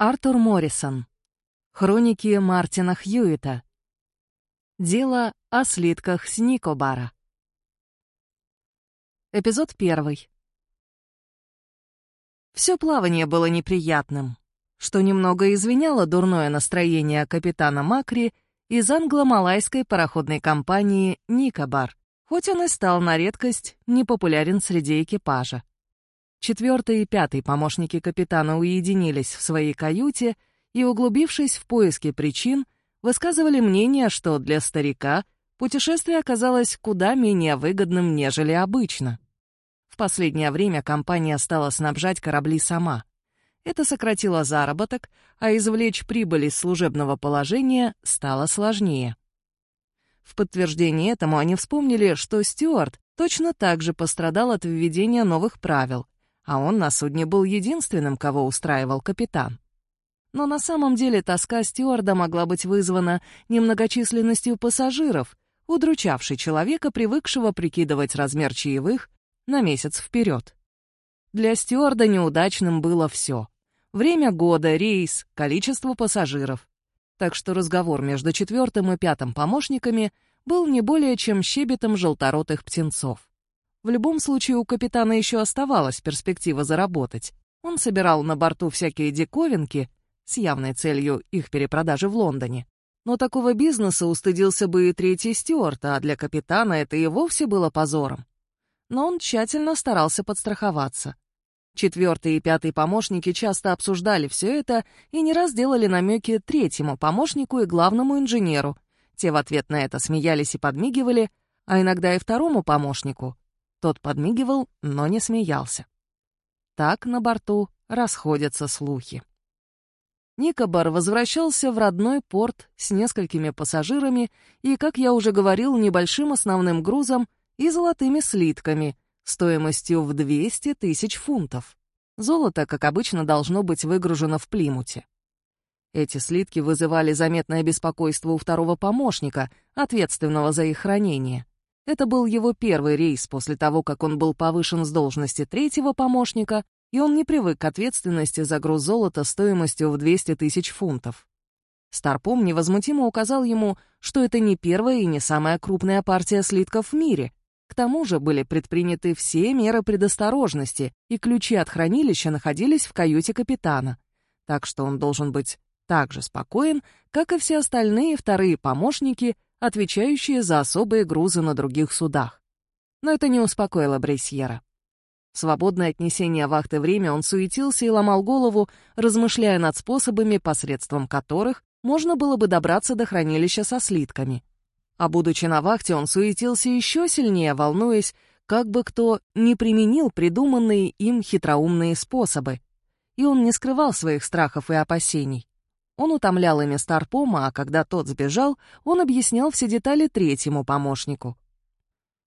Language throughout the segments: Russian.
Артур Моррисон. Хроники Мартина Хьюита. Дело о слитках с Никобара. Эпизод первый. Все плавание было неприятным, что немного извиняло дурное настроение капитана Макри из англо-малайской пароходной компании «Никобар», хоть он и стал на редкость непопулярен среди экипажа. Четвертый и пятый помощники капитана уединились в своей каюте и, углубившись в поиски причин, высказывали мнение, что для старика путешествие оказалось куда менее выгодным, нежели обычно. В последнее время компания стала снабжать корабли сама. Это сократило заработок, а извлечь прибыль из служебного положения стало сложнее. В подтверждение этому они вспомнили, что Стюарт точно так же пострадал от введения новых правил — а он на судне был единственным, кого устраивал капитан. Но на самом деле тоска стюарда могла быть вызвана немногочисленностью пассажиров, удручавшей человека, привыкшего прикидывать размер чаевых на месяц вперед. Для стюарда неудачным было все. Время года, рейс, количество пассажиров. Так что разговор между четвертым и пятым помощниками был не более чем щебетом желторотых птенцов. В любом случае у капитана еще оставалась перспектива заработать. Он собирал на борту всякие диковинки с явной целью их перепродажи в Лондоне. Но такого бизнеса устыдился бы и третий стюарт, а для капитана это и вовсе было позором. Но он тщательно старался подстраховаться. Четвертый и пятый помощники часто обсуждали все это и не раз делали намеки третьему помощнику и главному инженеру. Те в ответ на это смеялись и подмигивали, а иногда и второму помощнику, тот подмигивал, но не смеялся. Так на борту расходятся слухи. Никобар возвращался в родной порт с несколькими пассажирами и, как я уже говорил, небольшим основным грузом и золотыми слитками стоимостью в 200 тысяч фунтов. Золото, как обычно, должно быть выгружено в Плимуте. Эти слитки вызывали заметное беспокойство у второго помощника, ответственного за их хранение. Это был его первый рейс после того, как он был повышен с должности третьего помощника, и он не привык к ответственности за груз золота стоимостью в 200 тысяч фунтов. Старпом невозмутимо указал ему, что это не первая и не самая крупная партия слитков в мире. К тому же были предприняты все меры предосторожности, и ключи от хранилища находились в каюте капитана. Так что он должен быть так же спокоен, как и все остальные вторые помощники — отвечающие за особые грузы на других судах. Но это не успокоило Брейсьера. Свободное отнесение вахты время он суетился и ломал голову, размышляя над способами, посредством которых можно было бы добраться до хранилища со слитками. А будучи на вахте, он суетился еще сильнее, волнуясь, как бы кто не применил придуманные им хитроумные способы. И он не скрывал своих страхов и опасений. Он утомлял ими Старпома, а когда тот сбежал, он объяснял все детали третьему помощнику.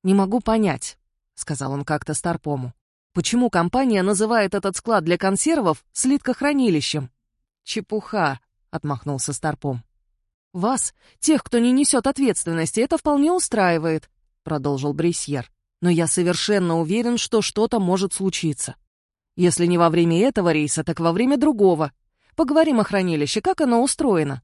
«Не могу понять», — сказал он как-то Старпому, «почему компания называет этот склад для консервов слиткохранилищем?» «Чепуха», — отмахнулся Старпом. «Вас, тех, кто не несет ответственности, это вполне устраивает», — продолжил Брейсьер. «Но я совершенно уверен, что что-то может случиться. Если не во время этого рейса, так во время другого. Поговорим о хранилище, как оно устроено.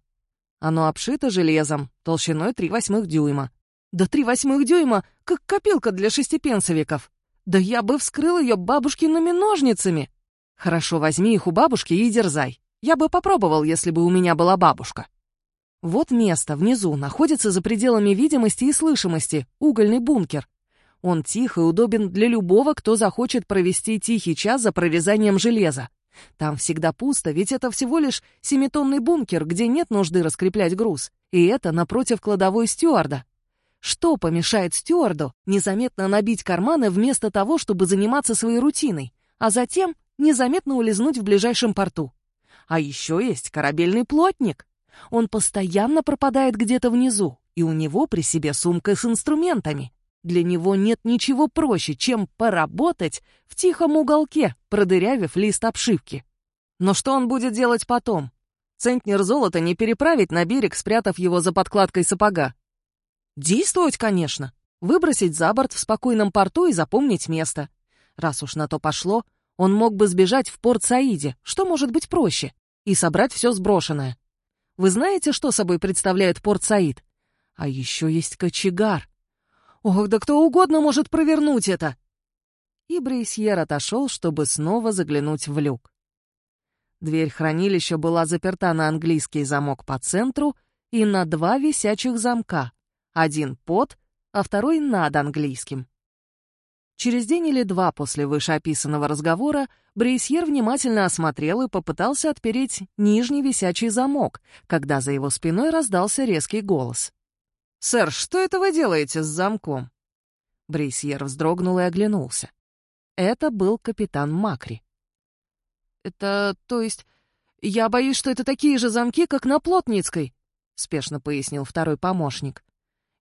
Оно обшито железом, толщиной три восьмых дюйма. Да три восьмых дюйма, как копилка для шестипенсовиков. Да я бы вскрыл ее бабушкиными ножницами. Хорошо, возьми их у бабушки и дерзай. Я бы попробовал, если бы у меня была бабушка. Вот место внизу находится за пределами видимости и слышимости, угольный бункер. Он тих и удобен для любого, кто захочет провести тихий час за прорезанием железа. Там всегда пусто, ведь это всего лишь семитонный бункер, где нет нужды раскреплять груз. И это напротив кладовой стюарда. Что помешает стюарду незаметно набить карманы вместо того, чтобы заниматься своей рутиной, а затем незаметно улизнуть в ближайшем порту? А еще есть корабельный плотник. Он постоянно пропадает где-то внизу, и у него при себе сумка с инструментами. Для него нет ничего проще, чем поработать в тихом уголке, продырявив лист обшивки. Но что он будет делать потом? Центнер золота не переправить на берег, спрятав его за подкладкой сапога. Действовать, конечно. Выбросить за борт в спокойном порту и запомнить место. Раз уж на то пошло, он мог бы сбежать в порт Саиде. Что может быть проще? и собрать все сброшенное. Вы знаете, что собой представляет порт Саид? А еще есть кочегар. Ох, да кто угодно может провернуть это!» И Брейсьер отошел, чтобы снова заглянуть в люк. Дверь хранилища была заперта на английский замок по центру и на два висячих замка. Один под, а второй над английским. Через день или два после вышеописанного разговора Брейсьер внимательно осмотрел и попытался отпереть нижний висячий замок, когда за его спиной раздался резкий голос. «Сэр, что это вы делаете с замком?» Брейсьер вздрогнул и оглянулся. Это был капитан Макри. «Это, то есть, я боюсь, что это такие же замки, как на Плотницкой», — спешно пояснил второй помощник.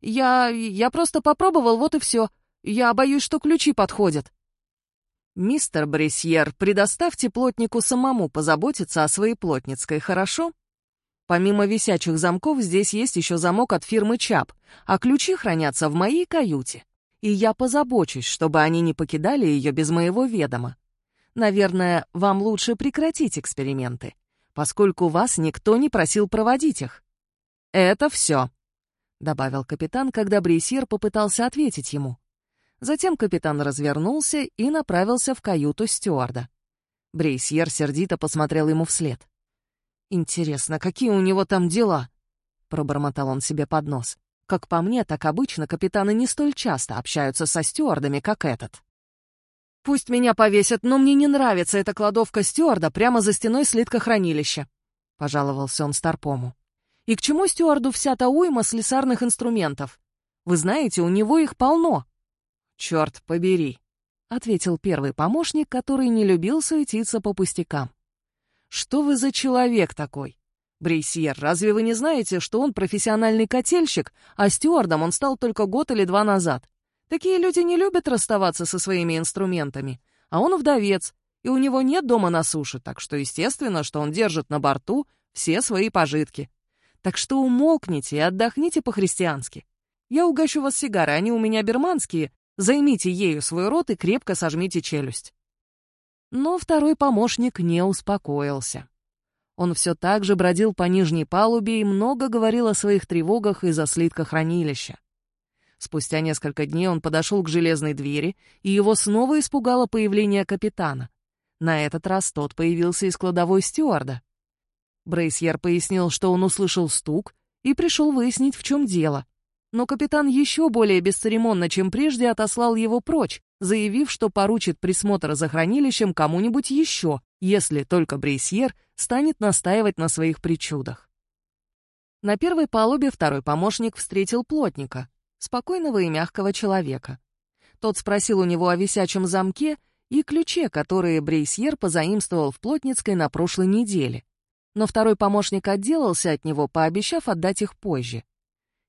«Я... я просто попробовал, вот и все. Я боюсь, что ключи подходят». «Мистер Бресьер, предоставьте плотнику самому позаботиться о своей плотницкой, хорошо?» Помимо висячих замков, здесь есть еще замок от фирмы ЧАП, а ключи хранятся в моей каюте. И я позабочусь, чтобы они не покидали ее без моего ведома. Наверное, вам лучше прекратить эксперименты, поскольку вас никто не просил проводить их. Это все, — добавил капитан, когда Брейсир попытался ответить ему. Затем капитан развернулся и направился в каюту стюарда. Брейсьер сердито посмотрел ему вслед. «Интересно, какие у него там дела?» — пробормотал он себе под нос. «Как по мне, так обычно капитаны не столь часто общаются со стюардами, как этот». «Пусть меня повесят, но мне не нравится эта кладовка стюарда прямо за стеной слиткохранилища», — пожаловался он Старпому. «И к чему стюарду вся та уйма слесарных инструментов? Вы знаете, у него их полно». «Черт побери», — ответил первый помощник, который не любил суетиться по пустякам. Что вы за человек такой? Брейсьер, разве вы не знаете, что он профессиональный котельщик, а стюардом он стал только год или два назад? Такие люди не любят расставаться со своими инструментами. А он вдовец, и у него нет дома на суше, так что естественно, что он держит на борту все свои пожитки. Так что умолкните и отдохните по-христиански. Я угощу вас сигарой, они у меня берманские. Займите ею свой рот и крепко сожмите челюсть. Но второй помощник не успокоился. Он все так же бродил по нижней палубе и много говорил о своих тревогах из-за слитка хранилища. Спустя несколько дней он подошел к железной двери, и его снова испугало появление капитана. На этот раз тот появился из кладовой стюарда. Брейсьер пояснил, что он услышал стук и пришел выяснить, в чем дело. Но капитан еще более бесцеремонно, чем прежде, отослал его прочь, заявив, что поручит присмотр за хранилищем кому-нибудь еще, если только Брейсьер станет настаивать на своих причудах. На первой палубе второй помощник встретил плотника, спокойного и мягкого человека. Тот спросил у него о висячем замке и ключе, которые Брейсьер позаимствовал в Плотницкой на прошлой неделе. Но второй помощник отделался от него, пообещав отдать их позже.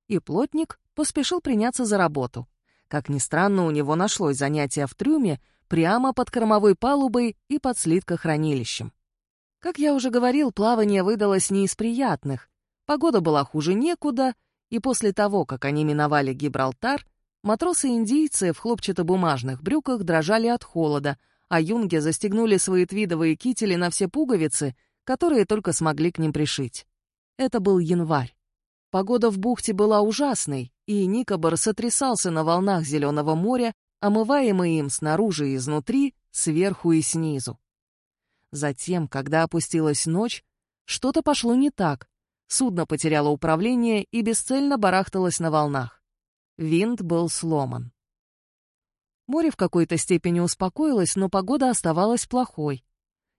И плотник поспешил приняться за работу. Как ни странно, у него нашлось занятие в трюме прямо под кормовой палубой и под слиткохранилищем. Как я уже говорил, плавание выдалось не из приятных. Погода была хуже некуда, и после того, как они миновали Гибралтар, матросы-индийцы в хлопчатобумажных брюках дрожали от холода, а юнги застегнули свои твидовые кители на все пуговицы, которые только смогли к ним пришить. Это был январь. Погода в бухте была ужасной, и Никобор сотрясался на волнах Зеленого моря, омываемый им снаружи и изнутри, сверху и снизу. Затем, когда опустилась ночь, что-то пошло не так. Судно потеряло управление и бесцельно барахталось на волнах. Винт был сломан. Море в какой-то степени успокоилось, но погода оставалась плохой.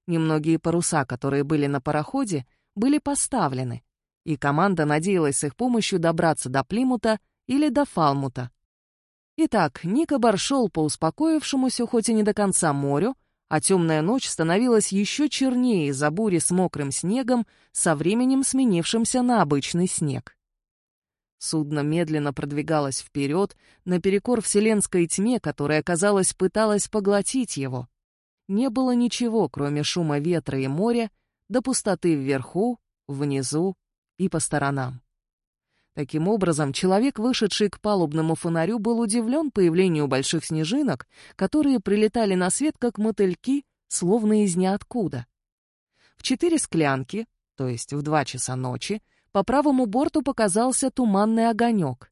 Немногие паруса, которые были на пароходе, были поставлены, и команда надеялась с их помощью добраться до Плимута или до Фалмута. Итак, Никобар шел по успокоившемуся, хоть и не до конца морю, а темная ночь становилась еще чернее из-за бури с мокрым снегом, со временем сменившимся на обычный снег. Судно медленно продвигалось вперед, наперекор вселенской тьме, которая, казалось, пыталась поглотить его. Не было ничего, кроме шума ветра и моря, до пустоты вверху, внизу и по сторонам. Таким образом, человек, вышедший к палубному фонарю, был удивлен появлению больших снежинок, которые прилетали на свет, как мотыльки, словно из ниоткуда. В четыре склянки, то есть в два часа ночи, по правому борту показался туманный огонек.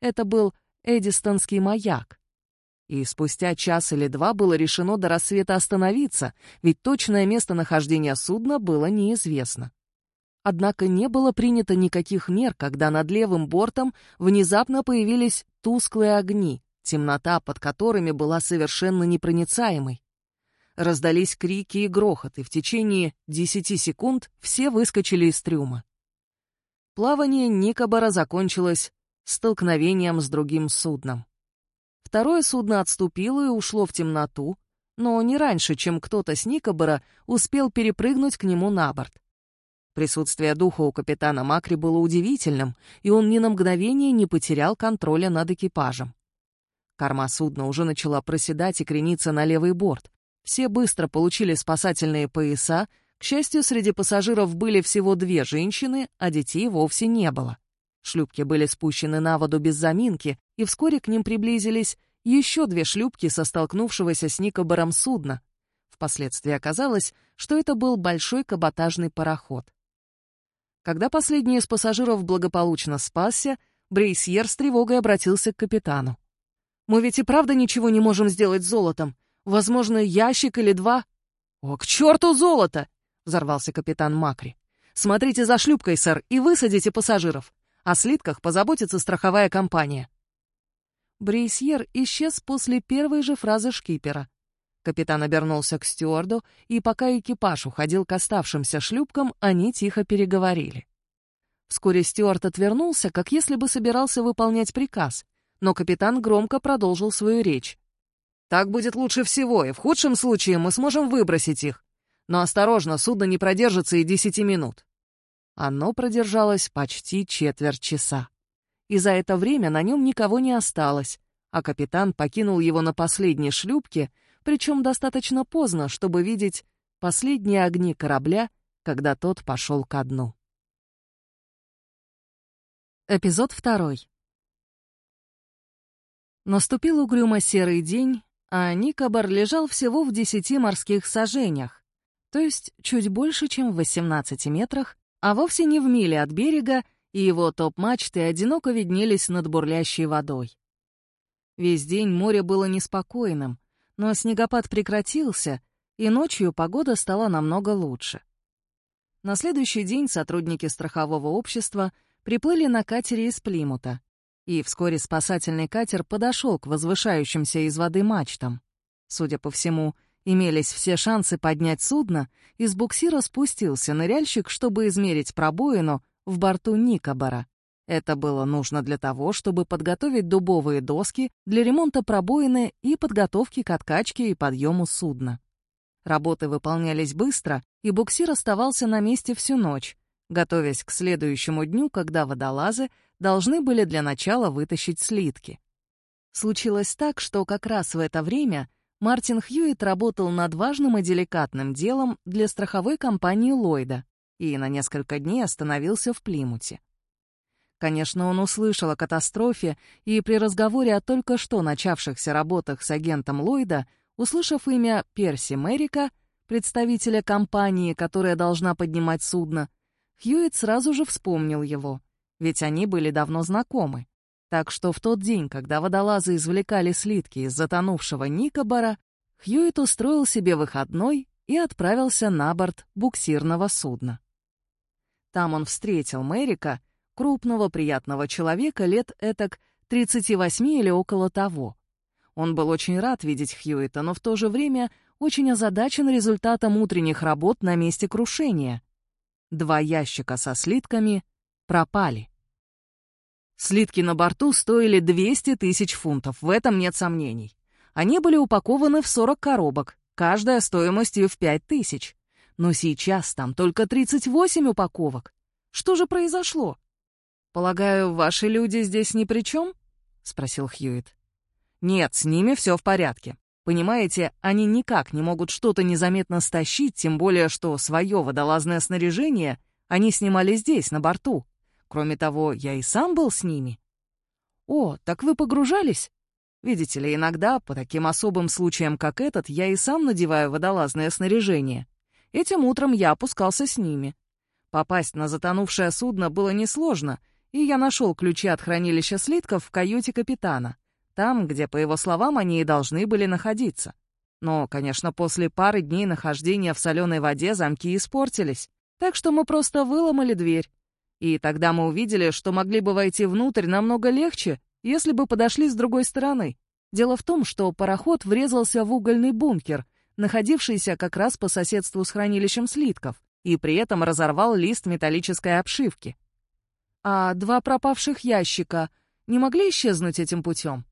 Это был Эдистонский маяк. И спустя час или два было решено до рассвета остановиться, ведь точное местонахождение судна было неизвестно. Однако не было принято никаких мер, когда над левым бортом внезапно появились тусклые огни, темнота под которыми была совершенно непроницаемой. Раздались крики и грохот, и в течение десяти секунд все выскочили из трюма. Плавание Никобора закончилось столкновением с другим судном. Второе судно отступило и ушло в темноту, но не раньше, чем кто-то с Никобора успел перепрыгнуть к нему на борт. Присутствие духа у капитана Макри было удивительным, и он ни на мгновение не потерял контроля над экипажем. Корма судна уже начала проседать и крениться на левый борт. Все быстро получили спасательные пояса, к счастью, среди пассажиров были всего две женщины, а детей вовсе не было. Шлюпки были спущены на воду без заминки, и вскоре к ним приблизились еще две шлюпки со столкнувшегося с Никобором судна. Впоследствии оказалось, что это был большой каботажный пароход. Когда последний из пассажиров благополучно спасся, Брейсьер с тревогой обратился к капитану. «Мы ведь и правда ничего не можем сделать с золотом. Возможно, ящик или два...» «О, к черту золото!» — взорвался капитан Макри. «Смотрите за шлюпкой, сэр, и высадите пассажиров. О слитках позаботится страховая компания». Брейсьер исчез после первой же фразы шкипера. Капитан обернулся к стюарду, и пока экипаж уходил к оставшимся шлюпкам, они тихо переговорили. Вскоре стюард отвернулся, как если бы собирался выполнять приказ, но капитан громко продолжил свою речь. «Так будет лучше всего, и в худшем случае мы сможем выбросить их. Но осторожно, судно не продержится и десяти минут». Оно продержалось почти четверть часа. И за это время на нем никого не осталось, а капитан покинул его на последней шлюпке, причем достаточно поздно, чтобы видеть последние огни корабля, когда тот пошел ко дну. Эпизод второй. Наступил угрюмо-серый день, а Никобар лежал всего в десяти морских сажениях, то есть чуть больше, чем в 18 метрах а вовсе не в миле от берега, и его топ-мачты одиноко виднелись над бурлящей водой. Весь день море было неспокойным, но снегопад прекратился, и ночью погода стала намного лучше. На следующий день сотрудники страхового общества приплыли на катере из Плимута, и вскоре спасательный катер подошел к возвышающимся из воды мачтам. Судя по всему, Имелись все шансы поднять судно, и с буксира спустился ныряльщик, чтобы измерить пробоину в борту Никобора. Это было нужно для того, чтобы подготовить дубовые доски для ремонта пробоины и подготовки к откачке и подъему судна. Работы выполнялись быстро, и буксир оставался на месте всю ночь, готовясь к следующему дню, когда водолазы должны были для начала вытащить слитки. Случилось так, что как раз в это время Мартин Хьюитт работал над важным и деликатным делом для страховой компании Ллойда и на несколько дней остановился в Плимуте. Конечно, он услышал о катастрофе, и при разговоре о только что начавшихся работах с агентом Ллойда, услышав имя Перси Мэрика, представителя компании, которая должна поднимать судно, Хьюитт сразу же вспомнил его, ведь они были давно знакомы. Так что в тот день, когда водолазы извлекали слитки из затонувшего Никобора, Хьюит устроил себе выходной и отправился на борт буксирного судна. Там он встретил Мэрика, крупного приятного человека лет этак 38 или около того. Он был очень рад видеть Хьюита, но в то же время очень озадачен результатом утренних работ на месте крушения. Два ящика со слитками пропали. Слитки на борту стоили 200 тысяч фунтов, в этом нет сомнений. Они были упакованы в 40 коробок, каждая стоимостью в 5 тысяч. Но сейчас там только 38 упаковок. Что же произошло? «Полагаю, ваши люди здесь ни при чем?» — спросил Хьюит. «Нет, с ними все в порядке. Понимаете, они никак не могут что-то незаметно стащить, тем более, что свое водолазное снаряжение они снимали здесь, на борту. Кроме того, я и сам был с ними. О, так вы погружались? Видите ли, иногда, по таким особым случаям, как этот, я и сам надеваю водолазное снаряжение. Этим утром я опускался с ними. Попасть на затонувшее судно было несложно, и я нашел ключи от хранилища слитков в каюте капитана, там, где, по его словам, они и должны были находиться. Но, конечно, после пары дней нахождения в соленой воде замки испортились, так что мы просто выломали дверь. И тогда мы увидели, что могли бы войти внутрь намного легче, если бы подошли с другой стороны. Дело в том, что пароход врезался в угольный бункер, находившийся как раз по соседству с хранилищем слитков, и при этом разорвал лист металлической обшивки. А два пропавших ящика не могли исчезнуть этим путем?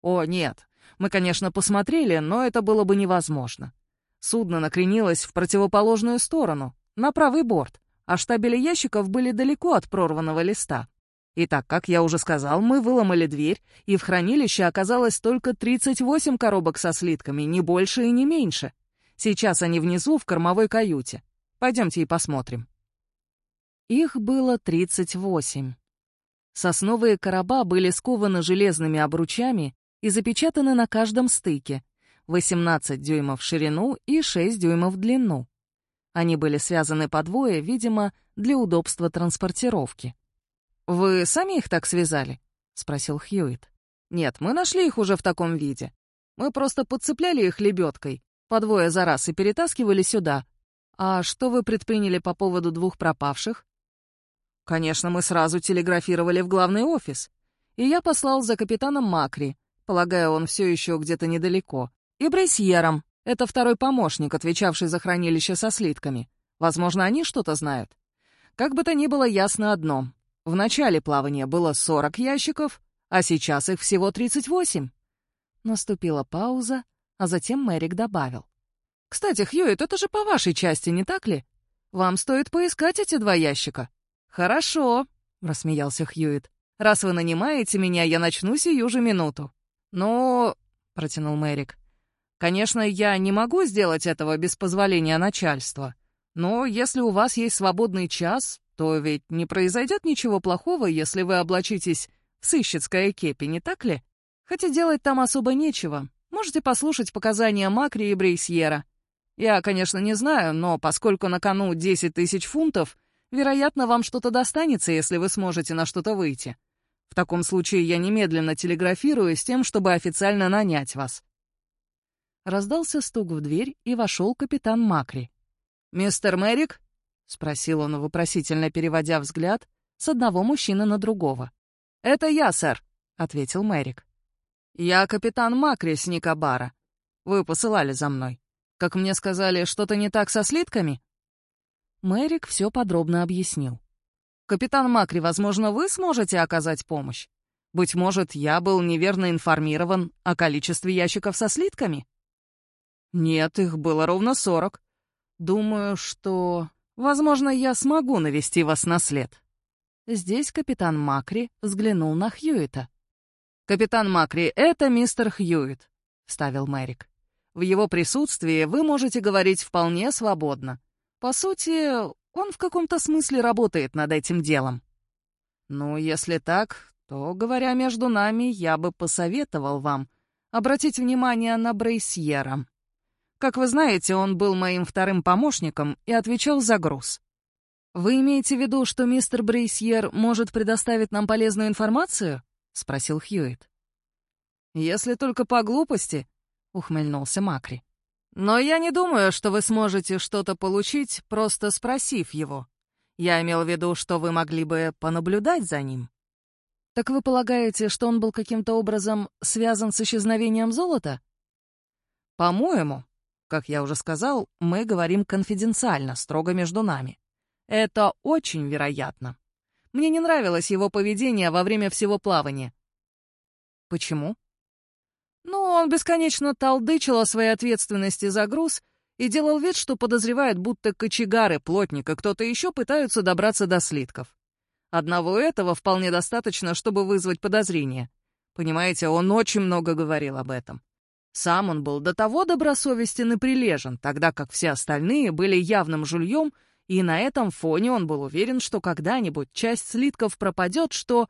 О, нет. Мы, конечно, посмотрели, но это было бы невозможно. Судно накренилось в противоположную сторону, на правый борт, а штабели ящиков были далеко от прорванного листа. И так, как я уже сказал, мы выломали дверь, и в хранилище оказалось только 38 коробок со слитками, не больше и не меньше. Сейчас они внизу, в кормовой каюте. Пойдемте и посмотрим. Их было 38. Сосновые короба были скованы железными обручами и запечатаны на каждом стыке, 18 дюймов в ширину и 6 дюймов в длину. Они были связаны по двое, видимо, для удобства транспортировки. «Вы сами их так связали?» — спросил Хьюит. «Нет, мы нашли их уже в таком виде. Мы просто подцепляли их лебедкой, по двое за раз, и перетаскивали сюда. А что вы предприняли по поводу двух пропавших?» «Конечно, мы сразу телеграфировали в главный офис. И я послал за капитаном Макри. Полагаю, он все еще где-то недалеко. И Брейсьером. Это второй помощник, отвечавший за хранилище со слитками. Возможно, они что-то знают. Как бы то ни было ясно одно. В начале плавания было 40 ящиков, а сейчас их всего 38. Наступила пауза, а затем Мэрик добавил. «Кстати, Хьюит, это же по вашей части, не так ли? Вам стоит поискать эти два ящика». «Хорошо», — рассмеялся Хьюит. «Раз вы нанимаете меня, я начну сию же минуту». «Ну...» — протянул Мэрик. «Конечно, я не могу сделать этого без позволения начальства. Но если у вас есть свободный час, то ведь не произойдет ничего плохого, если вы облачитесь в сыщицкое кепи, не так ли? Хотя делать там особо нечего. Можете послушать показания Макри и Брейсьера. Я, конечно, не знаю, но поскольку на кону 10 тысяч фунтов, вероятно, вам что-то достанется, если вы сможете на что-то выйти. В таком случае я немедленно телеграфирую с тем, чтобы официально нанять вас». Раздался стук в дверь, и вошел капитан Макри. «Мистер Мэрик?» — спросил он, вопросительно переводя взгляд с одного мужчины на другого. «Это я, сэр», — ответил Мэрик. «Я капитан Макрис Никабара. Вы посылали за мной. Как мне сказали, что-то не так со слитками?» Мэрик все подробно объяснил. «Капитан Макри, возможно, вы сможете оказать помощь? Быть может, я был неверно информирован о количестве ящиков со слитками?» «Нет, их было ровно сорок. Думаю, что Возможно, я смогу навести вас на след». Здесь капитан Макри взглянул на Хьюита. «Капитан Макри, это мистер Хьюит», — вставил Мэрик. «В его присутствии вы можете говорить вполне свободно. По сути, он в каком-то смысле работает над этим делом». «Ну, если так, то, говоря между нами, я бы посоветовал вам обратить внимание на Брейсьера. Как вы знаете, он был моим вторым помощником и отвечал за груз. «Вы имеете в виду, что мистер Брейсьер может предоставить нам полезную информацию?» — спросил Хьюит. «Если только по глупости», — ухмыльнулся Макри. «Но я не думаю, что вы сможете что-то получить, просто спросив его. Я имел в виду, что вы могли бы понаблюдать за ним». «Так вы полагаете, что он был каким-то образом связан с исчезновением золота?» «По-моему», как я уже сказал, мы говорим конфиденциально, строго между нами. Это очень вероятно. Мне не нравилось его поведение во время всего плавания. Почему? Ну, он бесконечно толдычил о своей ответственности за груз и делал вид, что подозревает, будто кочегары, плотник и кто-то еще пытаются добраться до слитков. Одного этого вполне достаточно, чтобы вызвать подозрение. Понимаете, он очень много говорил об этом. Сам он был до того добросовестен и прилежен, тогда как все остальные были явным жульем, и на этом фоне он был уверен, что когда-нибудь часть слитков пропадет, что...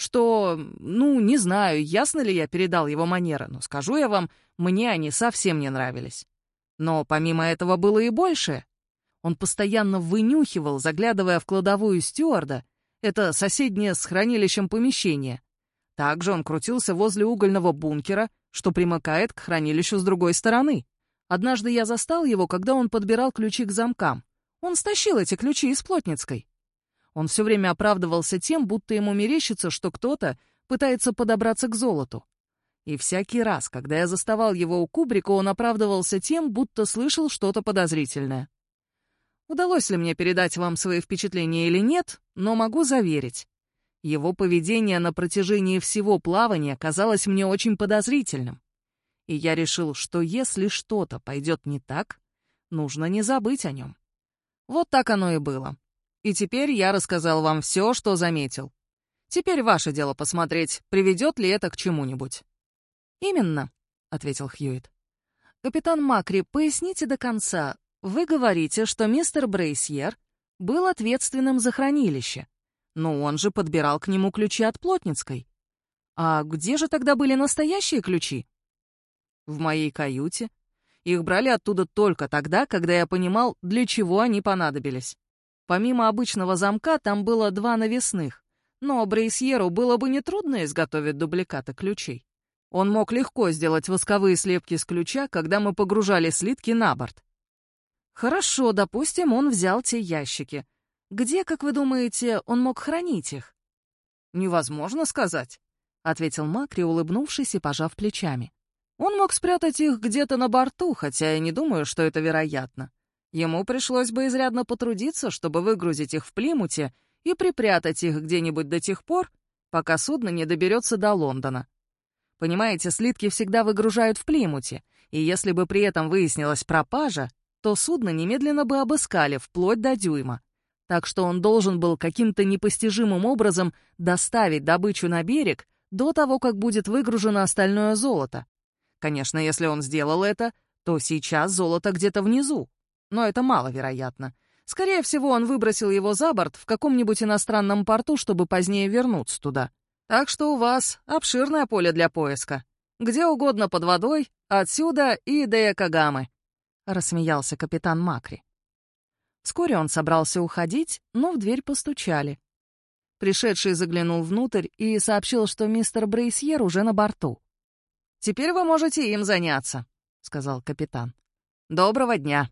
что... ну, не знаю, ясно ли я передал его манеры, но скажу я вам, мне они совсем не нравились. Но помимо этого было и большее. Он постоянно вынюхивал, заглядывая в кладовую стюарда, это соседнее с хранилищем помещение. Также он крутился возле угольного бункера, что примыкает к хранилищу с другой стороны. Однажды я застал его, когда он подбирал ключи к замкам. Он стащил эти ключи из Плотницкой. Он все время оправдывался тем, будто ему мерещится, что кто-то пытается подобраться к золоту. И всякий раз, когда я заставал его у кубрика, он оправдывался тем, будто слышал что-то подозрительное. Удалось ли мне передать вам свои впечатления или нет, но могу заверить. Его поведение на протяжении всего плавания казалось мне очень подозрительным. И я решил, что если что-то пойдет не так, нужно не забыть о нем. Вот так оно и было. И теперь я рассказал вам все, что заметил. Теперь ваше дело посмотреть, приведет ли это к чему-нибудь. «Именно», — ответил Хьюит. «Капитан Макри, поясните до конца. Вы говорите, что мистер Брейсьер был ответственным за хранилище, но он же подбирал к нему ключи от Плотницкой. А где же тогда были настоящие ключи? В моей каюте. Их брали оттуда только тогда, когда я понимал, для чего они понадобились. Помимо обычного замка, там было два навесных, но Брейсьеру было бы нетрудно изготовить дубликаты ключей. Он мог легко сделать восковые слепки с ключа, когда мы погружали слитки на борт. Хорошо, допустим, он взял те ящики. Где, как вы думаете, он мог хранить их? Невозможно сказать, ответил Макри, улыбнувшись и пожав плечами. Он мог спрятать их где-то на борту, хотя я не думаю, что это вероятно. Ему пришлось бы изрядно потрудиться, чтобы выгрузить их в Плимуте и припрятать их где-нибудь до тех пор, пока судно не доберется до Лондона. Понимаете, слитки всегда выгружают в Плимуте, и если бы при этом выяснилась пропажа, то судно немедленно бы обыскали вплоть до дюйма. Так что он должен был каким-то непостижимым образом доставить добычу на берег до того, как будет выгружено остальное золото. Конечно, если он сделал это, то сейчас золото где-то внизу. Но это маловероятно. Скорее всего, он выбросил его за борт в каком-нибудь иностранном порту, чтобы позднее вернуться туда. Так что у вас обширное поле для поиска. Где угодно под водой, отсюда и до Якогамы. — рассмеялся капитан Макри. Вскоре он собрался уходить, но в дверь постучали. Пришедший заглянул внутрь и сообщил, что мистер Брейсьер уже на борту. «Теперь вы можете им заняться», — сказал капитан. «Доброго дня».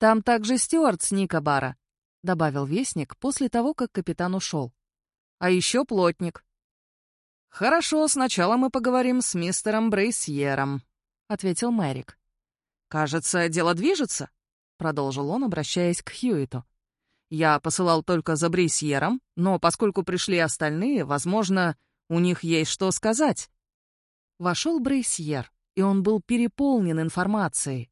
«Там также стюарт с Никобара», — добавил вестник после того, как капитан ушел. «А еще плотник». «Хорошо, сначала мы поговорим с мистером Брейсьером», — ответил Мэрик. «Кажется, дело движется», — продолжил он, обращаясь к Хьюиту. «Я посылал только за Брисьером, но поскольку пришли остальные, возможно, у них есть что сказать». Вошел Брейсьер, и он был переполнен информацией.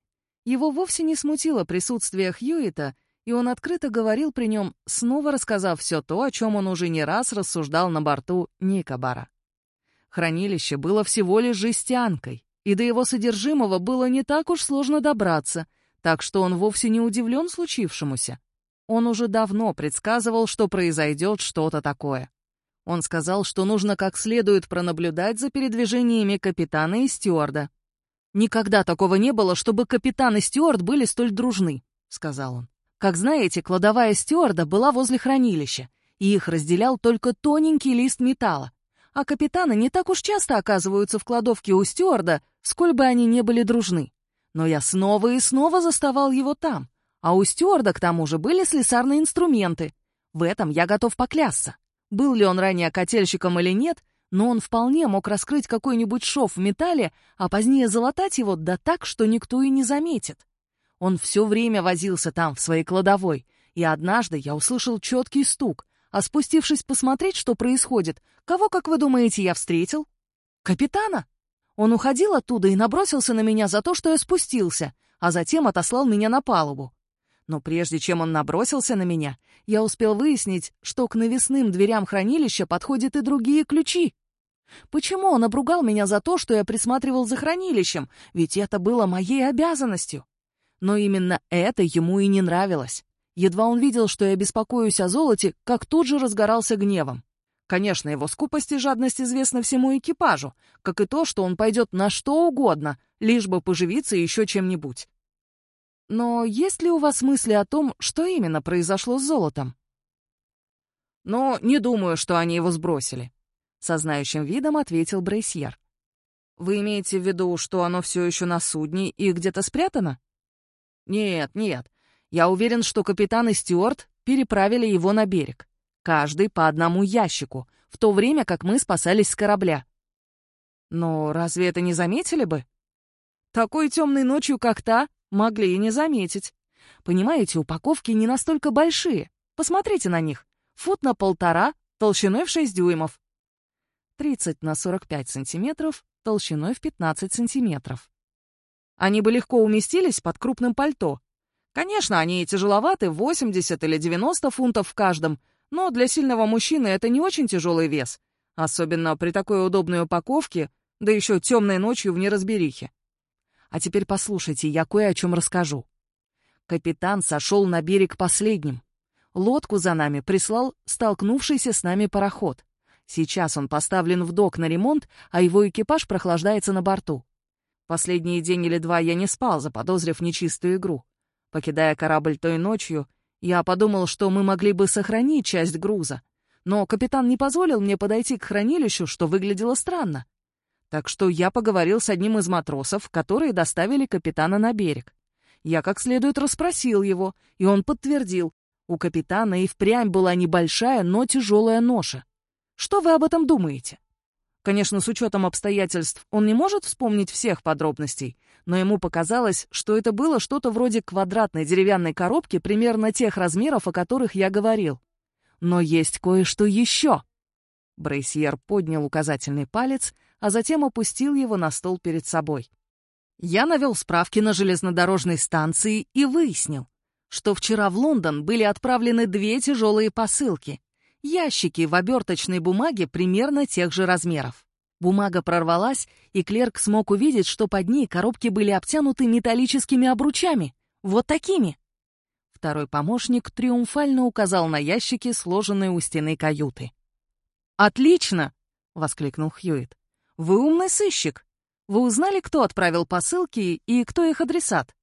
Его вовсе не смутило присутствие Хьюита, и он открыто говорил при нем, снова рассказав все то, о чем он уже не раз рассуждал на борту Никобара. Хранилище было всего лишь жестянкой, и до его содержимого было не так уж сложно добраться, так что он вовсе не удивлен случившемуся. Он уже давно предсказывал, что произойдет что-то такое. Он сказал, что нужно как следует пронаблюдать за передвижениями капитана и стюарда. «Никогда такого не было, чтобы капитан и стюард были столь дружны», — сказал он. «Как знаете, кладовая стюарда была возле хранилища, и их разделял только тоненький лист металла, а капитаны не так уж часто оказываются в кладовке у стюарда, сколь бы они не были дружны. Но я снова и снова заставал его там, а у стюарда к тому же были слесарные инструменты. В этом я готов поклясться. Был ли он ранее котельщиком или нет, но он вполне мог раскрыть какой-нибудь шов в металле, а позднее залатать его да так, что никто и не заметит. Он все время возился там, в своей кладовой, и однажды я услышал четкий стук, а спустившись посмотреть, что происходит, кого, как вы думаете, я встретил? Капитана. Он уходил оттуда и набросился на меня за то, что я спустился, а затем отослал меня на палубу. Но прежде чем он набросился на меня, я успел выяснить, что к навесным дверям хранилища подходят и другие ключи. Почему он обругал меня за то, что я присматривал за хранилищем, ведь это было моей обязанностью? Но именно это ему и не нравилось. Едва он видел, что я беспокоюсь о золоте, как тут же разгорался гневом. Конечно, его скупость и жадность известны всему экипажу, как и то, что он пойдет на что угодно, лишь бы поживиться еще чем-нибудь. Но есть ли у вас мысли о том, что именно произошло с золотом? Но не думаю, что они его сбросили. Со знающим видом ответил Брейсьер. Вы имеете в виду, что оно все еще на судне и где-то спрятано? Нет, нет. Я уверен, что капитан и Стюарт переправили его на берег. Каждый по одному ящику, в то время как мы спасались с корабля. Но разве это не заметили бы? Такой темной ночью, как та, могли и не заметить. Понимаете, упаковки не настолько большие. Посмотрите на них. Фут на полтора, толщиной в 6 дюймов. 30 на 45 сантиметров, толщиной в 15 сантиметров. Они бы легко уместились под крупным пальто. Конечно, они тяжеловаты, 80 или 90 фунтов в каждом, но для сильного мужчины это не очень тяжелый вес, особенно при такой удобной упаковке, да еще темной ночью в неразберихе. А теперь послушайте, я кое о чем расскажу. Капитан сошел на берег последним. Лодку за нами прислал столкнувшийся с нами пароход. Сейчас он поставлен в док на ремонт, а его экипаж прохлаждается на борту. Последние день или два я не спал, заподозрив нечистую игру. Покидая корабль той ночью, я подумал, что мы могли бы сохранить часть груза. Но капитан не позволил мне подойти к хранилищу, что выглядело странно. Так что я поговорил с одним из матросов, которые доставили капитана на берег. Я как следует расспросил его, и он подтвердил, у капитана и впрямь была небольшая, но тяжелая ноша. Что вы об этом думаете? Конечно, с учетом обстоятельств он не может вспомнить всех подробностей, но ему показалось, что это было что-то вроде квадратной деревянной коробки примерно тех размеров, о которых я говорил. Но есть кое-что еще. Брейсьер поднял указательный палец, а затем опустил его на стол перед собой. Я навел справки на железнодорожной станции и выяснил, что вчера в Лондон были отправлены две тяжелые посылки — ящики в оберточной бумаге примерно тех же размеров. Бумага прорвалась, и клерк смог увидеть, что под ней коробки были обтянуты металлическими обручами. Вот такими. Второй помощник триумфально указал на ящики, сложенные у стены каюты. «Отлично!» — воскликнул Хьюит. «Вы умный сыщик. Вы узнали, кто отправил посылки и кто их адресат?»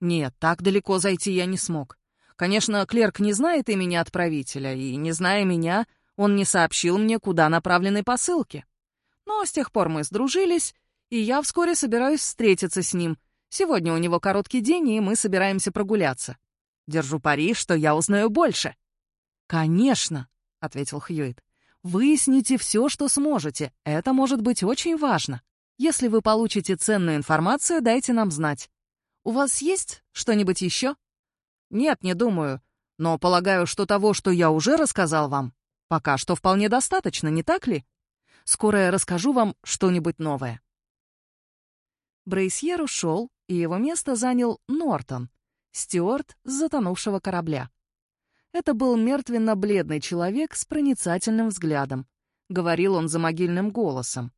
«Нет, так далеко зайти я не смог. Конечно, клерк не знает имени отправителя, и, не зная меня, он не сообщил мне, куда направлены посылки. Но с тех пор мы сдружились, и я вскоре собираюсь встретиться с ним. Сегодня у него короткий день, и мы собираемся прогуляться. Держу пари, что я узнаю больше. «Конечно», — ответил Хьюит. «Выясните все, что сможете. Это может быть очень важно. Если вы получите ценную информацию, дайте нам знать. У вас есть что-нибудь еще?» «Нет, не думаю. Но полагаю, что того, что я уже рассказал вам, пока что вполне достаточно, не так ли? Скоро я расскажу вам что-нибудь новое». Брейсьер ушел, и его место занял Нортон, стюарт с затонувшего корабля. Это был мертвенно-бледный человек с проницательным взглядом. Говорил он за могильным голосом.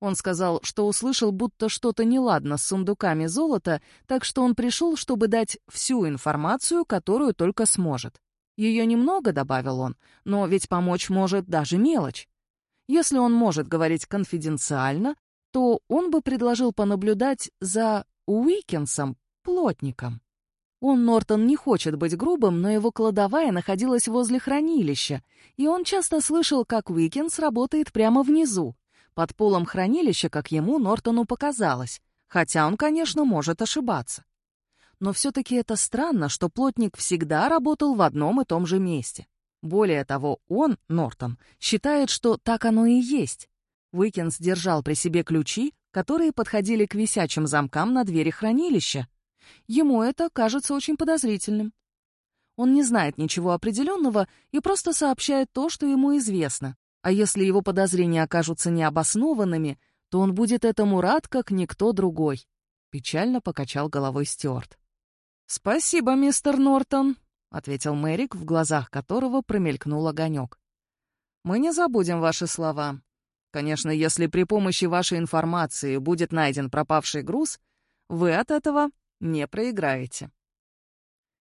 Он сказал, что услышал, будто что-то неладно с сундуками золота, так что он пришел, чтобы дать всю информацию, которую только сможет. Ее немного, добавил он, но ведь помочь может даже мелочь. Если он может говорить конфиденциально, то он бы предложил понаблюдать за Уикенсом, плотником. Он, Нортон, не хочет быть грубым, но его кладовая находилась возле хранилища, и он часто слышал, как Уикенс работает прямо внизу, под полом хранилища, как ему Нортону показалось, хотя он, конечно, может ошибаться. Но все-таки это странно, что плотник всегда работал в одном и том же месте. Более того, он, Нортон, считает, что так оно и есть. Уикенс держал при себе ключи, которые подходили к висячим замкам на двери хранилища. Ему это кажется очень подозрительным. Он не знает ничего определенного и просто сообщает то, что ему известно, а если его подозрения окажутся необоснованными, то он будет этому рад, как никто другой. Печально покачал головой Стюарт. «Спасибо, мистер Нортон», — ответил Мэрик, в глазах которого промелькнул огонек. «Мы не забудем ваши слова. Конечно, если при помощи вашей информации будет найден пропавший груз, вы от этого не проиграете».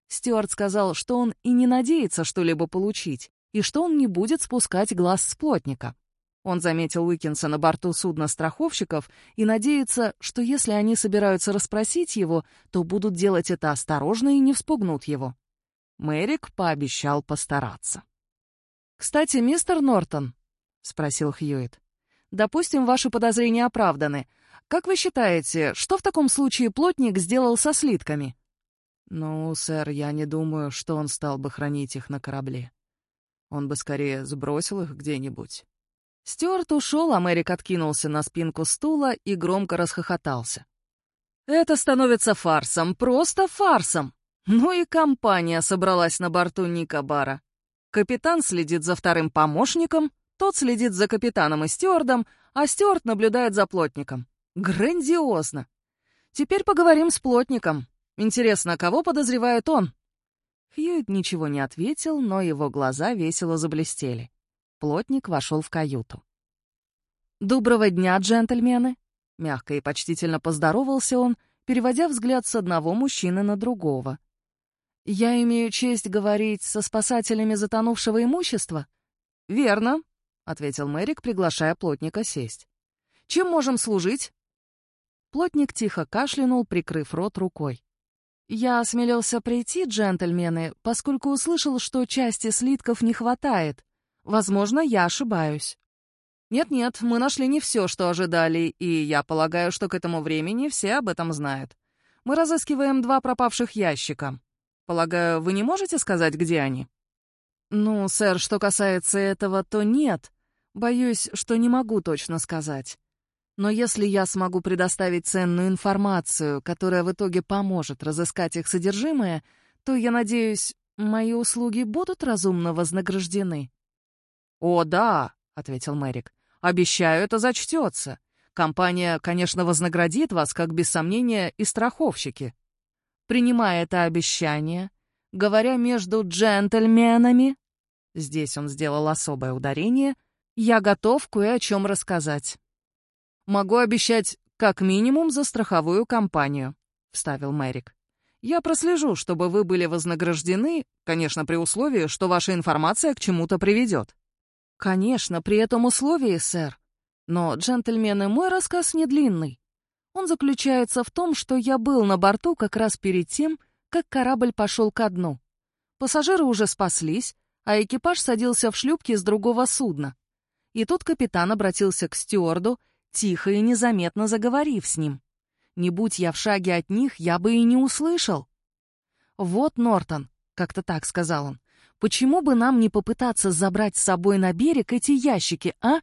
Стюарт сказал, что он и не надеется что-либо получить, и что он не будет спускать глаз с плотника. Он заметил Уикинса на борту судна страховщиков и надеется, что если они собираются расспросить его, то будут делать это осторожно и не вспугнут его. Мэрик пообещал постараться. «Кстати, мистер Нортон», — спросил Хьюитт, — «допустим, ваши подозрения оправданы. Как вы считаете, что в таком случае плотник сделал со слитками?» «Ну, сэр, я не думаю, что он стал бы хранить их на корабле. Он бы скорее сбросил их где-нибудь». Стюарт ушел, а Мэрик откинулся на спинку стула и громко расхохотался. «Это становится фарсом, просто фарсом!» Ну и компания собралась на борту Ника Бара. Капитан следит за вторым помощником, тот следит за капитаном и стюардом, а стюард наблюдает за плотником. Грандиозно! Теперь поговорим с плотником. Интересно, кого подозревает он? Хьюит ничего не ответил, но его глаза весело заблестели. Плотник вошел в каюту. «Доброго дня, джентльмены!» Мягко и почтительно поздоровался он, переводя взгляд с одного мужчины на другого. «Я имею честь говорить со спасателями затонувшего имущества?» «Верно», — ответил Мэрик, приглашая плотника сесть. «Чем можем служить?» Плотник тихо кашлянул, прикрыв рот рукой. «Я осмелился прийти, джентльмены, поскольку услышал, что части слитков не хватает. Возможно, я ошибаюсь. Нет-нет, мы нашли не все, что ожидали, и я полагаю, что к этому времени все об этом знают. Мы разыскиваем два пропавших ящика. Полагаю, вы не можете сказать, где они? Ну, сэр, что касается этого, то нет. Боюсь, что не могу точно сказать. Но если я смогу предоставить ценную информацию, которая в итоге поможет разыскать их содержимое, то, я надеюсь, мои услуги будут разумно вознаграждены. «О, да», — ответил Мэрик. «Обещаю, это зачтется. Компания, конечно, вознаградит вас, как без сомнения, и страховщики». Принимая это обещание, говоря между джентльменами, здесь он сделал особое ударение, я готов кое о чем рассказать. «Могу обещать как минимум за страховую компанию», — вставил Мэрик. «Я прослежу, чтобы вы были вознаграждены, конечно, при условии, что ваша информация к чему-то приведет». «Конечно, при этом условии, сэр. Но, джентльмены, мой рассказ не длинный. Он заключается в том, что я был на борту как раз перед тем, как корабль пошел ко дну. Пассажиры уже спаслись, а экипаж садился в шлюпки с другого судна. И тут капитан обратился к стюарду, тихо и незаметно заговорив с ним. Не будь я в шаге от них, я бы и не услышал. «Вот, Нортон», — как-то так сказал он, Почему бы нам не попытаться забрать с собой на берег эти ящики, а?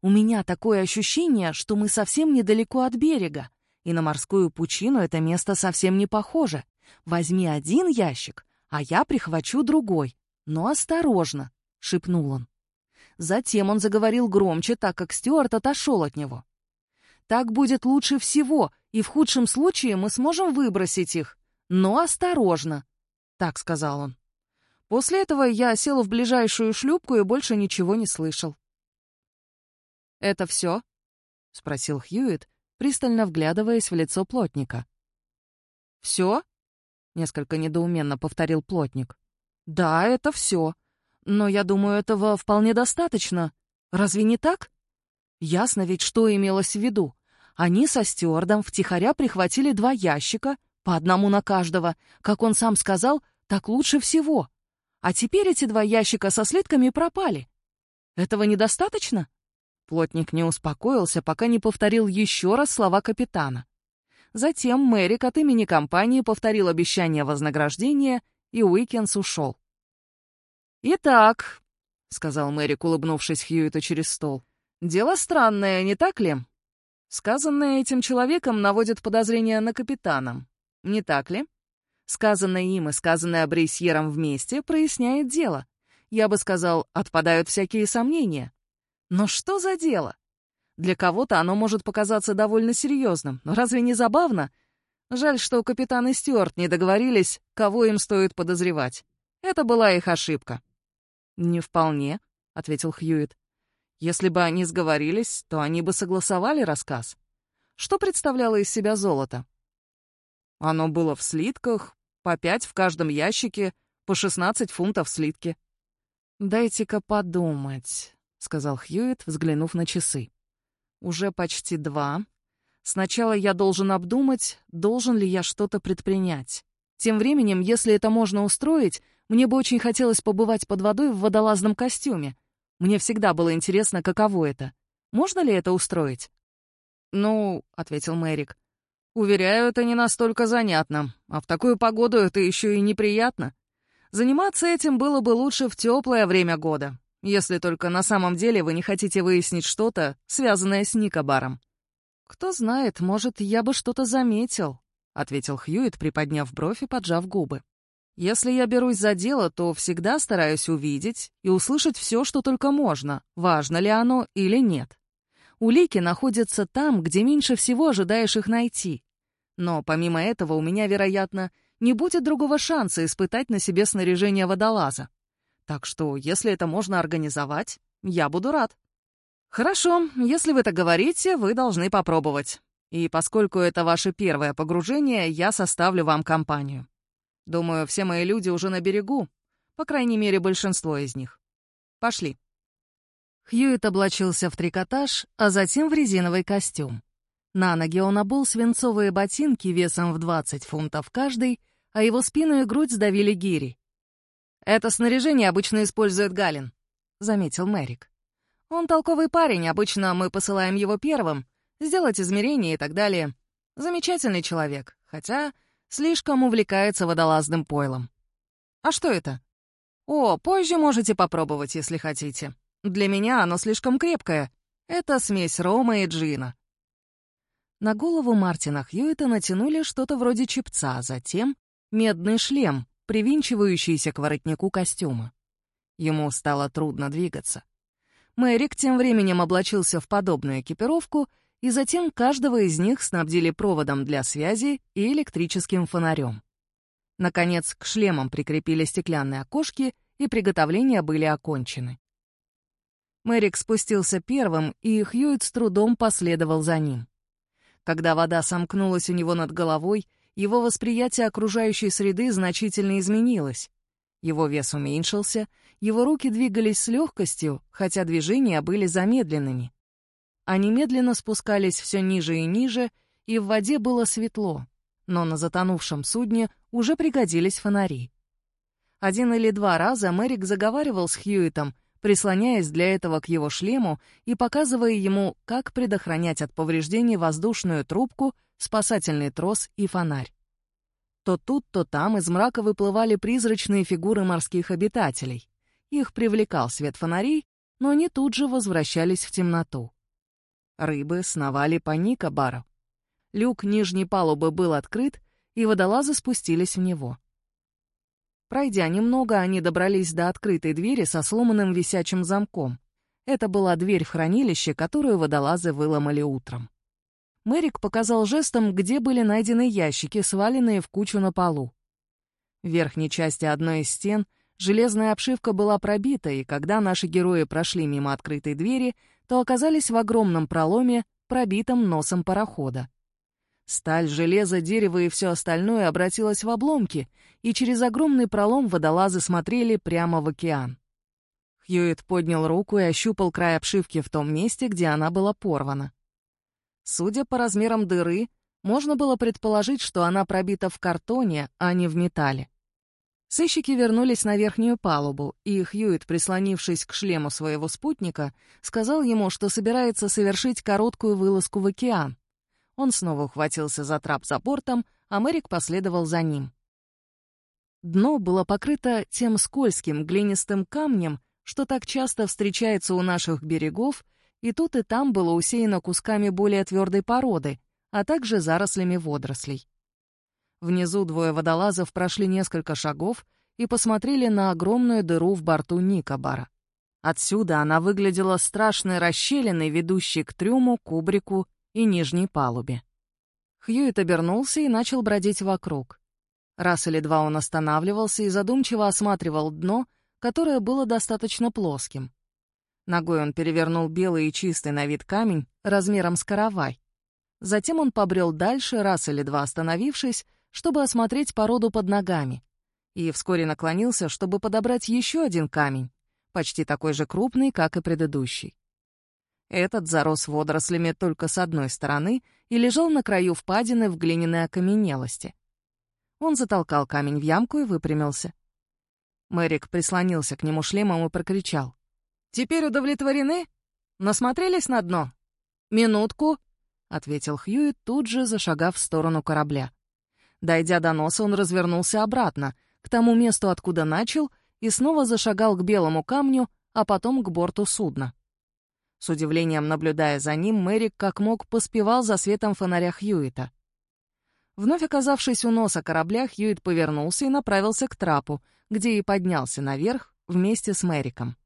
У меня такое ощущение, что мы совсем недалеко от берега, и на морскую пучину это место совсем не похоже. Возьми один ящик, а я прихвачу другой. Но осторожно, — шепнул он. Затем он заговорил громче, так как Стюарт отошел от него. «Так будет лучше всего, и в худшем случае мы сможем выбросить их. Но осторожно», — так сказал он. После этого я сел в ближайшую шлюпку и больше ничего не слышал. «Это все?» — спросил Хьюит, пристально вглядываясь в лицо плотника. «Все?» — несколько недоуменно повторил плотник. «Да, это все. Но я думаю, этого вполне достаточно. Разве не так? Ясно ведь, что имелось в виду. Они со стюардом втихаря прихватили два ящика, по одному на каждого. Как он сам сказал, так лучше всего. А теперь эти два ящика со слитками пропали. Этого недостаточно? Плотник не успокоился, пока не повторил еще раз слова капитана. Затем Мэрик от имени компании повторил обещание вознаграждения, и Уикенс ушел. «Итак», — сказал Мэрик, улыбнувшись Хьюиту через стол, — «дело странное, не так ли? Сказанное этим человеком наводит подозрения на капитана, не так ли?» Сказанное им и сказанное Брейсьером вместе проясняет дело. Я бы сказал, отпадают всякие сомнения. Но что за дело? Для кого-то оно может показаться довольно серьезным, но разве не забавно? Жаль, что капитан и Стюарт не договорились, кого им стоит подозревать. Это была их ошибка. «Не вполне», — ответил Хьюит. «Если бы они сговорились, то они бы согласовали рассказ. Что представляло из себя золото? Оно было в слитках, по пять в каждом ящике, по шестнадцать фунтов слитки. «Дайте-ка подумать», — сказал Хьюит, взглянув на часы. «Уже почти два. Сначала я должен обдумать, должен ли я что-то предпринять. Тем временем, если это можно устроить, мне бы очень хотелось побывать под водой в водолазном костюме. Мне всегда было интересно, каково это. Можно ли это устроить?» «Ну», — ответил Мэрик, — «уверяю, это не настолько занятно, а в такую погоду это еще и неприятно. Заниматься этим было бы лучше в теплое время года, если только на самом деле вы не хотите выяснить что-то, связанное с Никобаром». «Кто знает, может, я бы что-то заметил», — ответил Хьюит, приподняв бровь и поджав губы. «Если я берусь за дело, то всегда стараюсь увидеть и услышать все, что только можно, важно ли оно или нет. Улики находятся там, где меньше всего ожидаешь их найти. Но помимо этого у меня, вероятно, не будет другого шанса испытать на себе снаряжение водолаза. Так что, если это можно организовать, я буду рад. Хорошо, если вы так говорите, вы должны попробовать. И поскольку это ваше первое погружение, я составлю вам компанию. Думаю, все мои люди уже на берегу, по крайней мере, большинство из них. Пошли. Хьюит облачился в трикотаж, а затем в резиновый костюм. На ноги он обул свинцовые ботинки весом в 20 фунтов каждый, а его спину и грудь сдавили гири. «Это снаряжение обычно использует Галин», — заметил Мэрик. «Он толковый парень, обычно мы посылаем его первым, сделать измерения и так далее. Замечательный человек, хотя слишком увлекается водолазным пойлом. А что это? О, позже можете попробовать, если хотите. Для меня оно слишком крепкое. Это смесь рома и джина». На голову Мартина Хьюита натянули что-то вроде чепца, затем медный шлем, привинчивающийся к воротнику костюма. Ему стало трудно двигаться. Мэрик тем временем облачился в подобную экипировку, и затем каждого из них снабдили проводом для связи и электрическим фонарем. Наконец, к шлемам прикрепили стеклянные окошки, и приготовления были окончены. Мэрик спустился первым, и Хьюит с трудом последовал за ним. Когда вода сомкнулась у него над головой, его восприятие окружающей среды значительно изменилось. Его вес уменьшился, его руки двигались с легкостью, хотя движения были замедленными. Они медленно спускались все ниже и ниже, и в воде было светло, но на затонувшем судне уже пригодились фонари. Один или два раза Мэрик заговаривал с Хьюитом, прислоняясь для этого к его шлему и показывая ему, как предохранять от повреждений воздушную трубку, спасательный трос и фонарь. То тут, то там из мрака выплывали призрачные фигуры морских обитателей. Их привлекал свет фонарей, но они тут же возвращались в темноту. Рыбы сновали по Никобару. Люк нижней палубы был открыт, и водолазы спустились в него. Пройдя немного, они добрались до открытой двери со сломанным висячим замком. Это была дверь в хранилище, которую водолазы выломали утром. Мэрик показал жестом, где были найдены ящики, сваленные в кучу на полу. В верхней части одной из стен железная обшивка была пробита, и когда наши герои прошли мимо открытой двери, то оказались в огромном проломе, пробитом носом парохода. Сталь, железо, дерево и все остальное обратилось в обломки, и через огромный пролом водолазы смотрели прямо в океан. Хьюит поднял руку и ощупал край обшивки в том месте, где она была порвана. Судя по размерам дыры, можно было предположить, что она пробита в картоне, а не в металле. Сыщики вернулись на верхнюю палубу, и Хьюит, прислонившись к шлему своего спутника, сказал ему, что собирается совершить короткую вылазку в океан. Он снова ухватился за трап за бортом, а Мэрик последовал за ним. Дно было покрыто тем скользким глинистым камнем, что так часто встречается у наших берегов, и тут и там было усеяно кусками более твердой породы, а также зарослями водорослей. Внизу двое водолазов прошли несколько шагов и посмотрели на огромную дыру в борту Никобара. Отсюда она выглядела страшной расщелиной, ведущей к трюму, кубрику и нижней палубе. Хьюит обернулся и начал бродить вокруг. Раз или два он останавливался и задумчиво осматривал дно, которое было достаточно плоским. Ногой он перевернул белый и чистый на вид камень размером с каравай. Затем он побрел дальше, раз или два остановившись, чтобы осмотреть породу под ногами. И вскоре наклонился, чтобы подобрать еще один камень. почти такой же крупный, как и предыдущий. Этот зарос водорослями только с одной стороны и лежал на краю впадины в глиняной окаменелости. Он затолкал камень в ямку и выпрямился. Мэрик прислонился к нему шлемом и прокричал. «Теперь удовлетворены? Насмотрелись на дно?» «Минутку», — ответил Хьюит, тут же зашагав в сторону корабля. Дойдя до носа, он развернулся обратно, к тому месту, откуда начал, и снова зашагал к белому камню, а потом к борту судна. С удивлением наблюдая за ним, Мэрик как мог поспевал за светом фонаря Хьюита. Вновь оказавшись у носа корабля, Хьюит повернулся и направился к трапу, где и поднялся наверх вместе с Мэриком.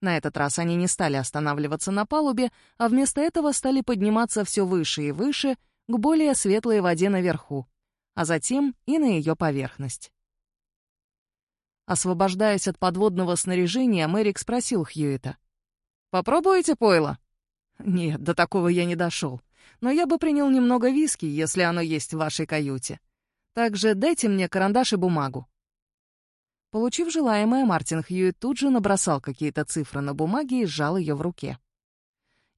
На этот раз они не стали останавливаться на палубе, а вместо этого стали подниматься все выше и выше к более светлой воде наверху, а затем и на ее поверхность. Освобождаясь от подводного снаряжения, Мэрик спросил Хьюита — Попробуете пойло?» «Нет, до такого я не дошел. Но я бы принял немного виски, если оно есть в вашей каюте. Также дайте мне карандаш и бумагу». Получив желаемое, Мартин Хьюит тут же набросал какие-то цифры на бумаге и сжал ее в руке.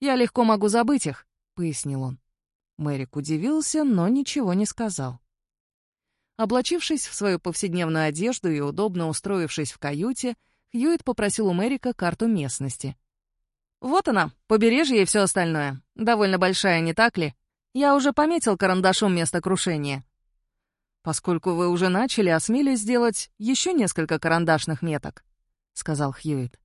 «Я легко могу забыть их», — пояснил он. Мэрик удивился, но ничего не сказал. Облачившись в свою повседневную одежду и удобно устроившись в каюте, Хьюит попросил у Мэрика карту местности — вот она, побережье и все остальное. Довольно большая, не так ли? Я уже пометил карандашом место крушения. Поскольку вы уже начали, осмелюсь сделать еще несколько карандашных меток, — сказал Хьюит.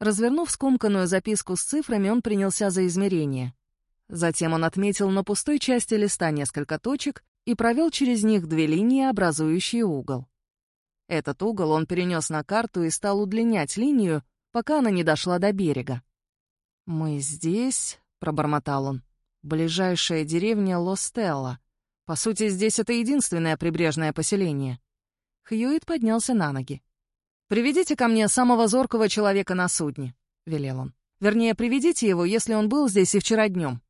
Развернув скомканную записку с цифрами, он принялся за измерение. Затем он отметил на пустой части листа несколько точек и провел через них две линии, образующие угол. Этот угол он перенес на карту и стал удлинять линию, пока она не дошла до берега. «Мы здесь», — пробормотал он, — «ближайшая деревня Лостелла. По сути, здесь это единственное прибрежное поселение». Хьюит поднялся на ноги. «Приведите ко мне самого зоркого человека на судне», — велел он. «Вернее, приведите его, если он был здесь и вчера днем».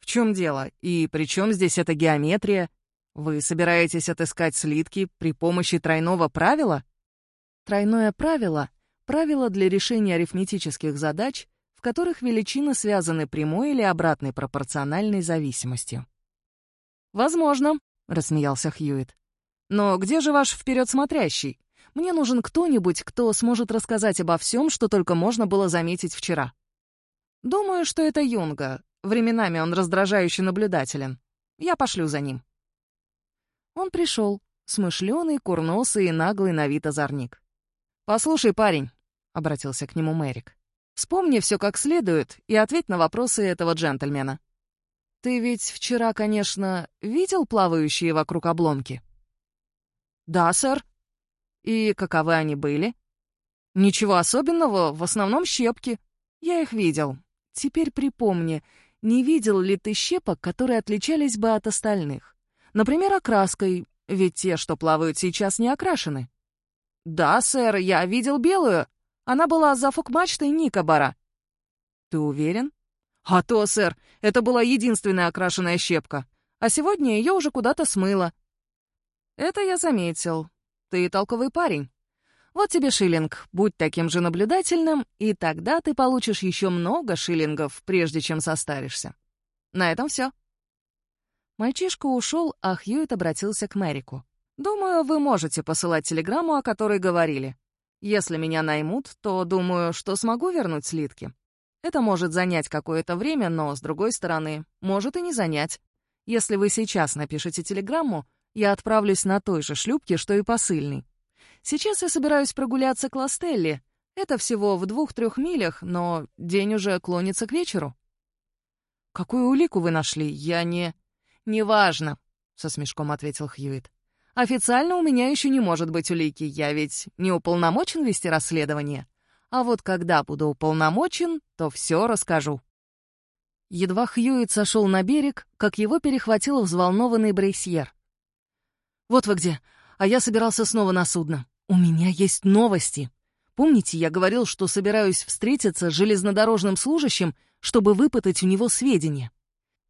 «В чем дело? И при чем здесь эта геометрия? Вы собираетесь отыскать слитки при помощи тройного правила?» Тройное правило — правило для решения арифметических задач, в которых величины связаны прямой или обратной пропорциональной зависимостью. «Возможно», — рассмеялся Хьюит. «Но где же ваш вперед смотрящий? Мне нужен кто-нибудь, кто сможет рассказать обо всем, что только можно было заметить вчера». «Думаю, что это Юнга. Временами он раздражающе наблюдателен. Я пошлю за ним». Он пришел, смышленый, курносый и наглый на вид озорник. «Послушай, парень», — обратился к нему Мэрик, Вспомни все как следует и ответь на вопросы этого джентльмена. Ты ведь вчера, конечно, видел плавающие вокруг обломки? Да, сэр. И каковы они были? Ничего особенного, в основном щепки. Я их видел. Теперь припомни, не видел ли ты щепок, которые отличались бы от остальных? Например, окраской, ведь те, что плавают сейчас, не окрашены. Да, сэр, я видел белую, она была за фокмачтой Никобара». «Ты уверен?» «А то, сэр, это была единственная окрашенная щепка, а сегодня ее уже куда-то смыло». «Это я заметил. Ты толковый парень. Вот тебе шиллинг, будь таким же наблюдательным, и тогда ты получишь еще много шиллингов, прежде чем состаришься. На этом все. Мальчишка ушел, а Хьюит обратился к Мэрику. «Думаю, вы можете посылать телеграмму, о которой говорили. Если меня наймут, то думаю, что смогу вернуть слитки. Это может занять какое-то время, но, с другой стороны, может и не занять. Если вы сейчас напишете телеграмму, я отправлюсь на той же шлюпке, что и посыльный. Сейчас я собираюсь прогуляться к Ластелли. Это всего в двух-трех милях, но день уже клонится к вечеру. «Какую улику вы нашли? Я не...» «Неважно», — со смешком ответил Хьюит. Официально у меня еще не может быть улики, я ведь не уполномочен вести расследование. А вот когда буду уполномочен, то все расскажу». Едва Хьюит сошел на берег, как его перехватил взволнованный Брейсьер. «Вот вы где, а я собирался снова на судно. У меня есть новости. Помните, я говорил, что собираюсь встретиться с железнодорожным служащим, чтобы выпытать у него сведения?»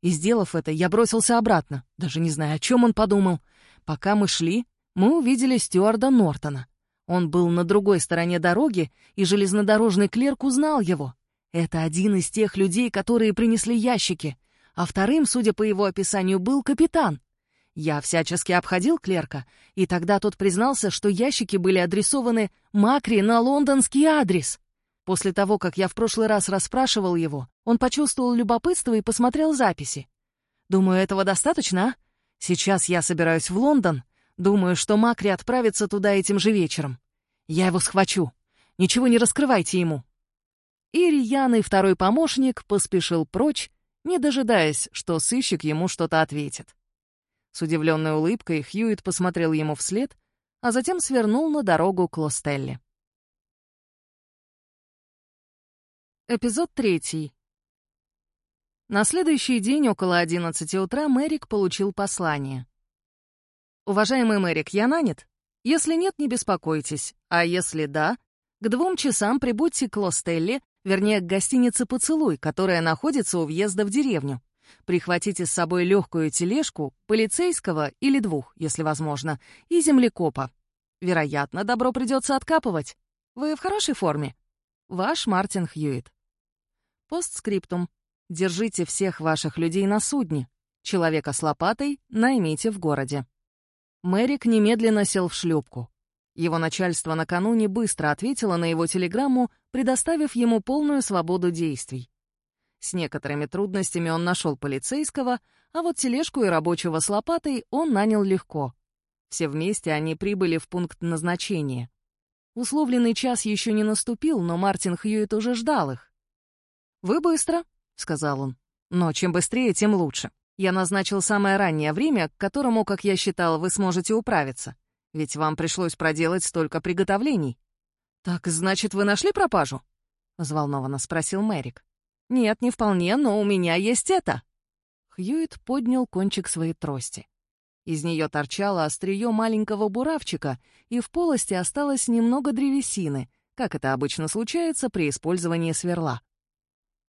И, сделав это, я бросился обратно, даже не зная, о чем он подумал — Пока мы шли, мы увидели стюарда Нортона. Он был на другой стороне дороги, и железнодорожный клерк узнал его. Это один из тех людей, которые принесли ящики, а вторым, судя по его описанию, был капитан. Я всячески обходил клерка, и тогда тот признался, что ящики были адресованы Макри на лондонский адрес. После того, как я в прошлый раз расспрашивал его, он почувствовал любопытство и посмотрел записи. Думаю, этого достаточно, а? Сейчас я собираюсь в Лондон. Думаю, что Макри отправится туда этим же вечером. Я его схвачу. Ничего не раскрывайте ему. И рьяный второй помощник поспешил прочь, не дожидаясь, что сыщик ему что-то ответит. С удивленной улыбкой Хьюит посмотрел ему вслед, а затем свернул на дорогу к Лостелле. Эпизод третий. На следующий день около 11 утра Мэрик получил послание. «Уважаемый Мэрик, я нанят? Если нет, не беспокойтесь. А если да, к двум часам прибудьте к Лостелле вернее, к гостинице «Поцелуй», которая находится у въезда в деревню. Прихватите с собой легкую тележку, полицейского или двух, если возможно, и землекопа. Вероятно, добро придется откапывать. Вы в хорошей форме? Ваш Мартин Хьюитт. Постскриптум. Держите всех ваших людей на судне. Человека с лопатой наймите в городе. Мэрик немедленно сел в шлюпку. Его начальство накануне быстро ответило на его телеграмму, предоставив ему полную свободу действий. С некоторыми трудностями он нашел полицейского, а вот тележку и рабочего с лопатой он нанял легко. Все вместе они прибыли в пункт назначения. Условленный час еще не наступил, но Мартин Хьюитт уже ждал их. «Вы быстро», — сказал он. «Но чем быстрее, тем лучше. Я назначил самое раннее время, к которому, как я считал, вы сможете управиться. Ведь вам пришлось проделать столько приготовлений. «Так, значит, вы нашли пропажу?» — взволнованно спросил Мэрик. «Нет, не вполне, но у меня есть это». Хьюит поднял кончик своей трости. Из нее торчало острие маленького буравчика, и в полости осталось немного древесины, как это обычно случается при использовании сверла.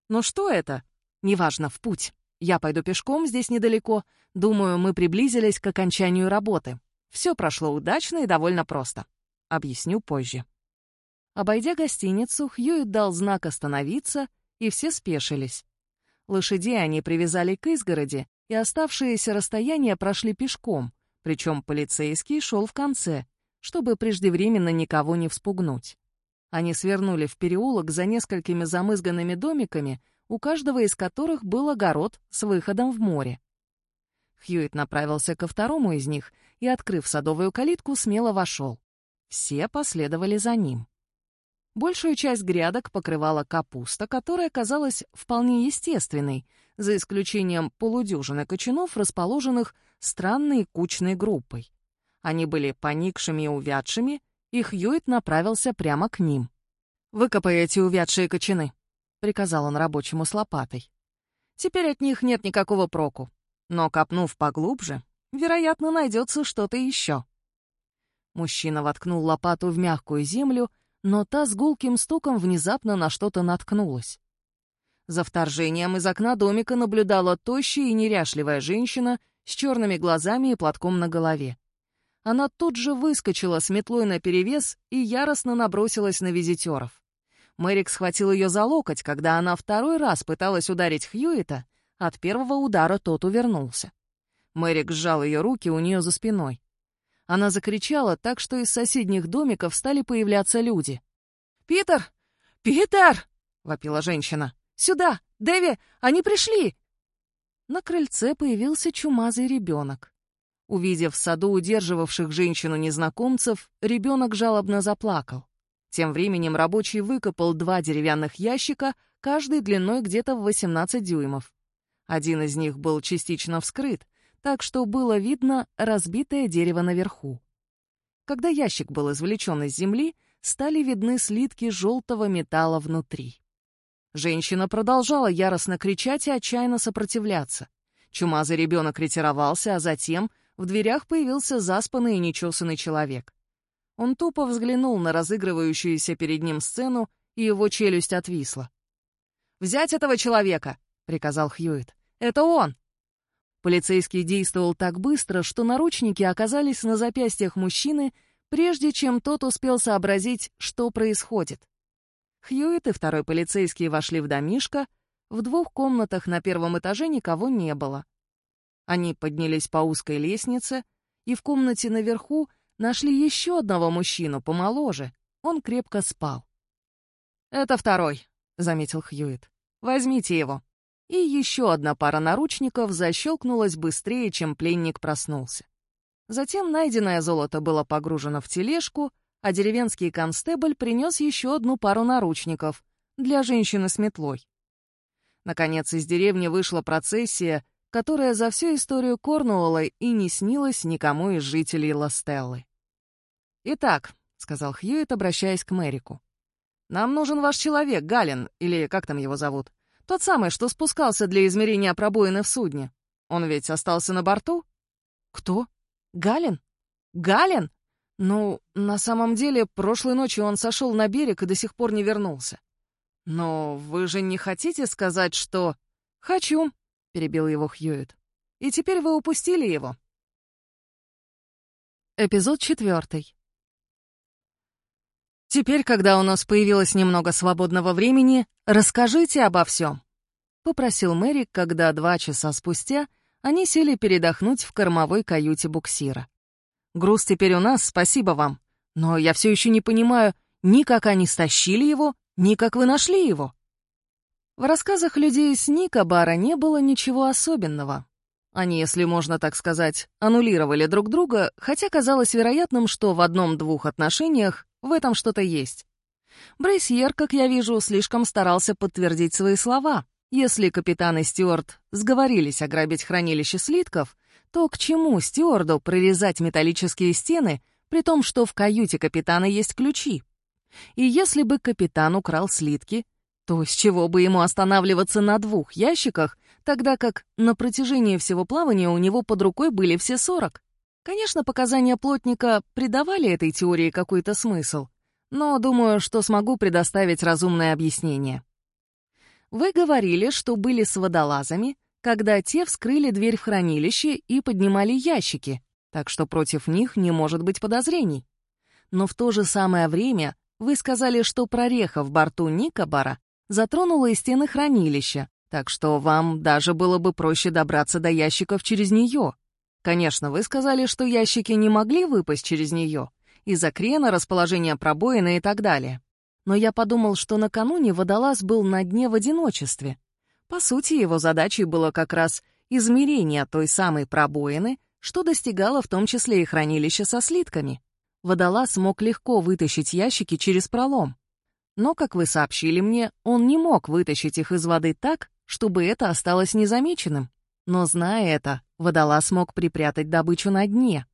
«Ну что это?» «Неважно, в путь. Я пойду пешком, здесь недалеко. Думаю, мы приблизились к окончанию работы. Все прошло удачно и довольно просто. Объясню позже. Обойдя гостиницу, Хьюит дал знак остановиться, и все спешились. Лошадей они привязали к изгороди, и оставшееся расстояние прошли пешком, причем полицейский шел в конце, чтобы преждевременно никого не вспугнуть. Они свернули в переулок за несколькими замызганными домиками, у каждого из которых был огород с выходом в море. Хьюит направился ко второму из них и, открыв садовую калитку, смело вошел. Все последовали за ним. Большую часть грядок покрывала капуста, которая казалась вполне естественной, за исключением полудюжины кочанов, расположенных странной кучной группой. Они были поникшими и увядшими, и Хьюит направился прямо к ним. «Выкопай эти увядшие кочаны», — приказал он рабочему с лопатой. «Теперь от них нет никакого проку. Но копнув поглубже, вероятно, найдется что-то еще. Мужчина воткнул лопату в мягкую землю, но та с гулким стуком внезапно на что-то наткнулась. За вторжением из окна домика наблюдала тощая и неряшливая женщина с черными глазами и платком на голове. Она тут же выскочила с метлой наперевес и яростно набросилась на визитеров. Мэрик схватил ее за локоть, когда она второй раз пыталась ударить Хьюита, от первого удара тот увернулся. Мэрик сжал ее руки у нее за спиной. Она закричала так, что из соседних домиков стали появляться люди. «Питер! Питер!» — вопила женщина. «Сюда! Дэви! Они пришли!» На крыльце появился чумазый ребенок. Увидев в саду удерживавших женщину незнакомцев, ребенок жалобно заплакал. Тем временем рабочий выкопал два деревянных ящика, каждый длиной где-то в 18 дюймов. Один из них был частично вскрыт, так что было видно разбитое дерево наверху. Когда ящик был извлечен из земли, стали видны слитки желтого металла внутри. Женщина продолжала яростно кричать и отчаянно сопротивляться. Чумазый ребенок ретировался, а затем в дверях появился заспанный и нечесанный человек. Он тупо взглянул на разыгрывающуюся перед ним сцену, и его челюсть отвисла. «Взять этого человека!» — приказал Хьюит. «Это он!» Полицейский действовал так быстро, что наручники оказались на запястьях мужчины прежде чем тот успел сообразить, что происходит. Хьюит и второй полицейский вошли в домишко, в двух комнатах на первом этаже никого не было. Они поднялись по узкой лестнице, и в комнате наверху нашли еще одного мужчину, помоложе. Он крепко спал. «Это второй», — заметил Хьюит. «Возьмите его». И еще одна пара наручников защелкнулась быстрее, чем пленник проснулся. Затем найденное золото было погружено в тележку, а деревенский констебль принес еще одну пару наручников для женщины с метлой. Наконец, из деревни вышла процессия, которая за всю историю Корнуолла и не снилась никому из жителей Ластеллы. «Итак», — сказал Хьюит, обращаясь к Мэрику, — «нам нужен ваш человек, Галин, или как там его зовут? Тот самый, что спускался для измерения пробоины в судне. Он ведь остался на борту?» «Кто? Галин? Галин? Ну, на самом деле, прошлой ночью он сошел на берег и до сих пор не вернулся. Но вы же не хотите сказать, что...» «Хочу», — перебил его Хьюит. «И теперь вы упустили его». Эпизод четвертый. «Теперь, когда у нас появилось немного свободного времени, расскажите обо всем», — попросил Мэри, когда два часа спустя они сели передохнуть в кормовой каюте буксира. «Груз теперь у нас, спасибо вам, но я все еще не понимаю, ни как они стащили его, ни как вы нашли его». В рассказах людей с Ника Бара не было ничего особенного. Они, если можно так сказать, аннулировали друг друга, хотя казалось вероятным, что в одном-двух отношениях в этом что-то есть. Брейсьер, как я вижу, слишком старался подтвердить свои слова. Если капитан и стюард сговорились ограбить хранилище слитков, то к чему стюарду прорезать металлические стены, при том, что в каюте капитана есть ключи? И если бы капитан украл слитки, то с чего бы ему останавливаться на двух ящиках, тогда как на протяжении всего плавания у него под рукой были все сорок? Конечно, показания плотника придавали этой теории какой-то смысл, но думаю, что смогу предоставить разумное объяснение. Вы говорили, что были с водолазами, когда те вскрыли дверь в хранилище и поднимали ящики, так что против них не может быть подозрений. Но в то же самое время вы сказали, что прореха в борту Никобара затронула и стены хранилища, так что вам даже было бы проще добраться до ящиков через нее. Конечно, вы сказали, что ящики не могли выпасть через нее, из-за крена, расположения пробоины и так далее. Но я подумал, что накануне водолаз был на дне в одиночестве. По сути, его задачей было как раз измерение той самой пробоины, что достигало в том числе и хранилище со слитками. Водолаз мог легко вытащить ящики через пролом. Но, как вы сообщили мне, он не мог вытащить их из воды так, чтобы это осталось незамеченным. Но, зная это, водолаз мог припрятать добычу на дне.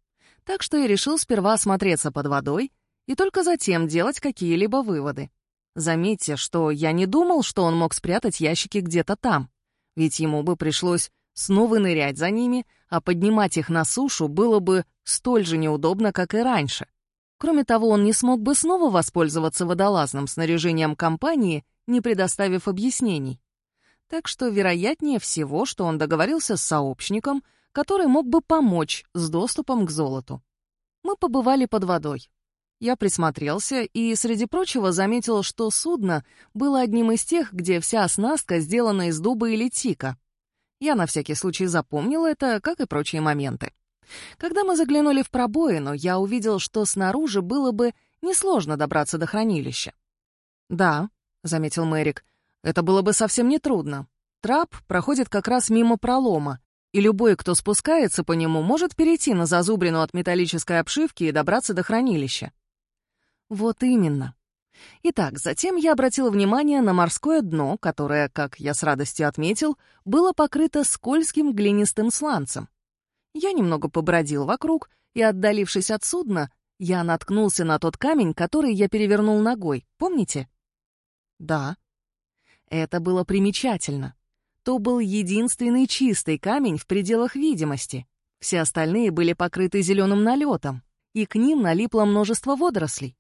Так что я решил сперва осмотреться под водой и только затем делать какие-либо выводы. Заметьте, что я не думал, что он мог спрятать ящики где-то там, ведь ему бы пришлось снова нырять за ними, а поднимать их на сушу было бы столь же неудобно, как и раньше. Кроме того, он не смог бы снова воспользоваться водолазным снаряжением компании, не предоставив объяснений. Так что вероятнее всего, что он договорился с сообщником, который мог бы помочь с доступом к золоту. Мы побывали под водой. Я присмотрелся и, среди прочего, заметил, что судно было одним из тех, где вся оснастка сделана из дуба или тика. Я на всякий случай запомнил это, как и прочие моменты. Когда мы заглянули в пробоину, я увидел, что снаружи было бы несложно добраться до хранилища. «Да», — заметил Мэрик, это было бы совсем нетрудно. Трап проходит как раз мимо пролома, и любой, кто спускается по нему, может перейти на зазубрину от металлической обшивки и добраться до хранилища. Вот именно. Итак, затем я обратил внимание на морское дно, которое, как я с радостью отметил, было покрыто скользким глинистым сланцем. Я немного побродил вокруг, и, отдалившись от судна, я наткнулся на тот камень, который я перевернул ногой, помните? Да, это было примечательно. То был единственный чистый камень в пределах видимости. Все остальные были покрыты зеленым налетом, и к ним налипло множество водорослей.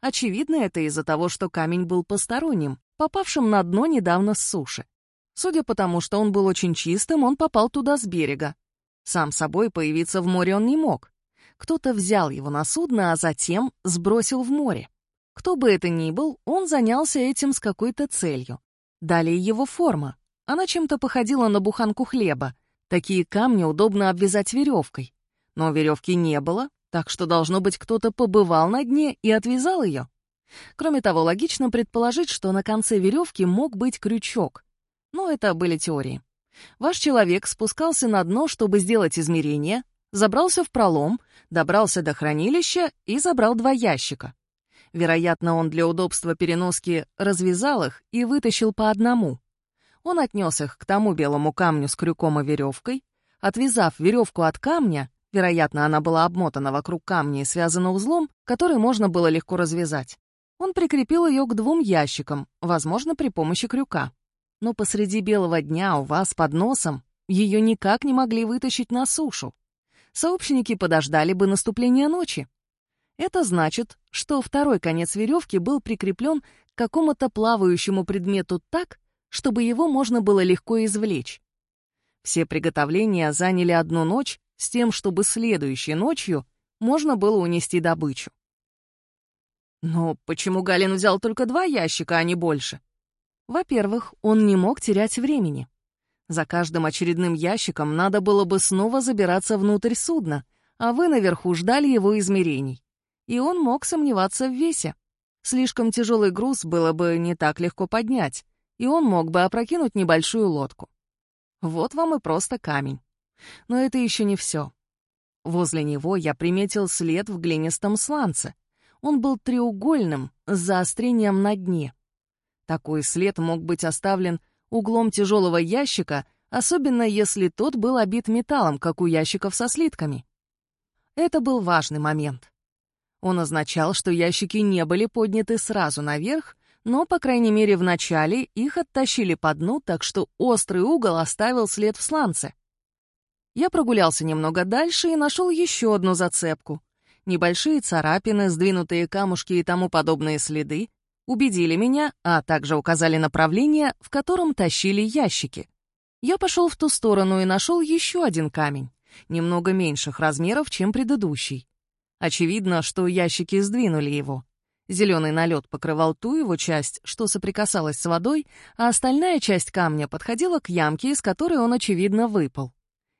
Очевидно, это из-за того, что камень был посторонним, попавшим на дно недавно с суши. Судя по тому, что он был очень чистым, он попал туда с берега. Сам собой появиться в море он не мог. Кто-то взял его на судно, а затем сбросил в море. Кто бы это ни был, он занялся этим с какой-то целью. Далее его форма. Она чем-то походила на буханку хлеба. Такие камни удобно обвязать веревкой. Но веревки не было, так что, должно быть, кто-то побывал на дне и отвязал ее. Кроме того, логично предположить, что на конце веревки мог быть крючок. Но это были теории. Ваш человек спускался на дно, чтобы сделать измерения, забрался в пролом, добрался до хранилища и забрал два ящика. Вероятно, он для удобства переноски развязал их и вытащил по одному. Он отнес их к тому белому камню с крюком и веревкой, отвязав веревку от камня, вероятно, она была обмотана вокруг камня и связана узлом, который можно было легко развязать. Он прикрепил ее к двум ящикам, возможно, при помощи крюка. Но посреди белого дня у вас под носом ее никак не могли вытащить на сушу. Сообщники подождали бы наступления ночи. Это значит, что второй конец веревки был прикреплен к какому-то плавающему предмету так, чтобы его можно было легко извлечь. Все приготовления заняли одну ночь с тем, чтобы следующей ночью можно было унести добычу. Но почему Галин взял только два ящика, а не больше? Во-первых, он не мог терять времени. За каждым очередным ящиком надо было бы снова забираться внутрь судна, а вы наверху ждали его измерений. И он мог сомневаться в весе. Слишком тяжелый груз было бы не так легко поднять, и он мог бы опрокинуть небольшую лодку. Вот вам и просто камень. Но это еще не все. Возле него я приметил след в глинистом сланце — он был треугольным, с заострением на дне. Такой след мог быть оставлен углом тяжелого ящика, особенно если тот был обит металлом, как у ящиков со слитками. Это был важный момент. Он означал, что ящики не были подняты сразу наверх, но, по крайней мере, в начале их оттащили по дну, так что острый угол оставил след в сланце. Я прогулялся немного дальше и нашел еще одну зацепку небольшие царапины, сдвинутые камушки и тому подобные следы, убедили меня, а также указали направление, в котором тащили ящики. Я пошел в ту сторону и нашел еще один камень, немного меньших размеров, чем предыдущий. Очевидно, что ящики сдвинули его. Зеленый налет покрывал ту его часть, что соприкасалась с водой, а остальная часть камня подходила к ямке, из которой он, очевидно, выпал.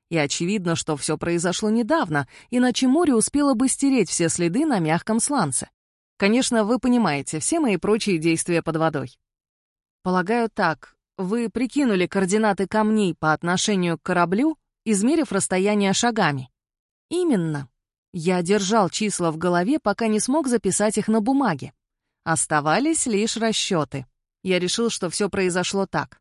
И очевидно, что все произошло недавно, иначе море успело бы стереть все следы на мягком сланце. Конечно, вы понимаете все мои прочие действия под водой. Полагаю так, вы прикинули координаты камней по отношению к кораблю, измерив расстояние шагами. Именно. Я держал числа в голове, пока не смог записать их на бумаге. Оставались лишь расчеты. Я решил, что все произошло так.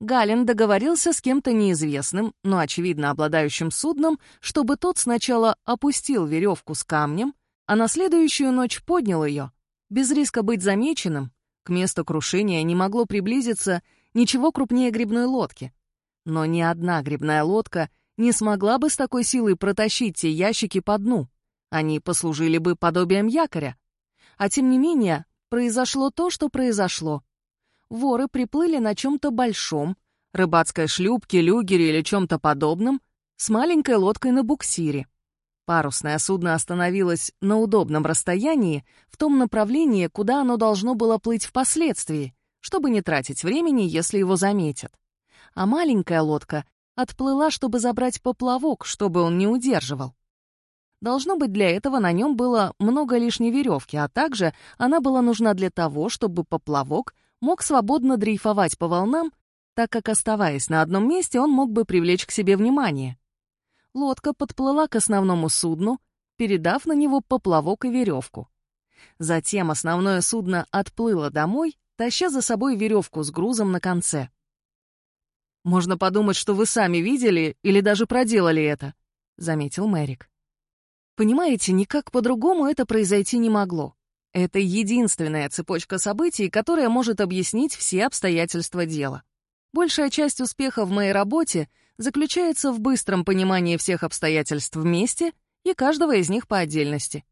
Галин договорился с кем-то неизвестным, но, очевидно, обладающим судном, чтобы тот сначала опустил веревку с камнем, а на следующую ночь поднял ее. Без риска быть замеченным, к месту крушения не могло приблизиться ничего крупнее грибной лодки. Но ни одна грибная лодка не смогла бы с такой силой протащить те ящики по дну. Они послужили бы подобием якоря. А тем не менее, произошло то, что произошло воры приплыли на чем-то большом, рыбацкой шлюпке, люгере или чем-то подобном, с маленькой лодкой на буксире. Парусное судно остановилось на удобном расстоянии в том направлении, куда оно должно было плыть впоследствии, чтобы не тратить времени, если его заметят. А маленькая лодка отплыла, чтобы забрать поплавок, чтобы он не удерживал. Должно быть, для этого на нем было много лишней веревки, а также она была нужна для того, чтобы поплавок мог свободно дрейфовать по волнам, так как, оставаясь на одном месте, он мог бы привлечь к себе внимание. Лодка подплыла к основному судну, передав на него поплавок и веревку. Затем основное судно отплыло домой, таща за собой веревку с грузом на конце. «Можно подумать, что вы сами видели или даже проделали это», — заметил Мэрик. «Понимаете, никак по-другому это произойти не могло. Это единственная цепочка событий, которая может объяснить все обстоятельства дела. Большая часть успеха в моей работе заключается в быстром понимании всех обстоятельств вместе и каждого из них по отдельности.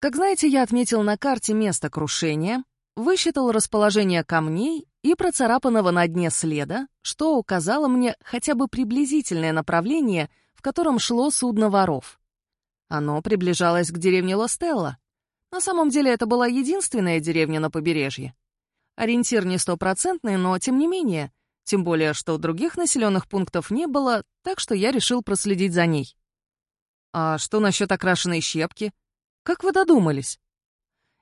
Как знаете, я отметил на карте место крушения, высчитал расположение камней и процарапанного на дне следа, что указало мне хотя бы приблизительное направление, в котором шло судно воров. Оно приближалось к деревне Лостелла. На самом деле это была единственная деревня на побережье. Ориентир не стопроцентный, но тем не менее. Тем более, что других населенных пунктов не было, так что я решил проследить за ней. А что насчет окрашенной щепки? Как вы додумались?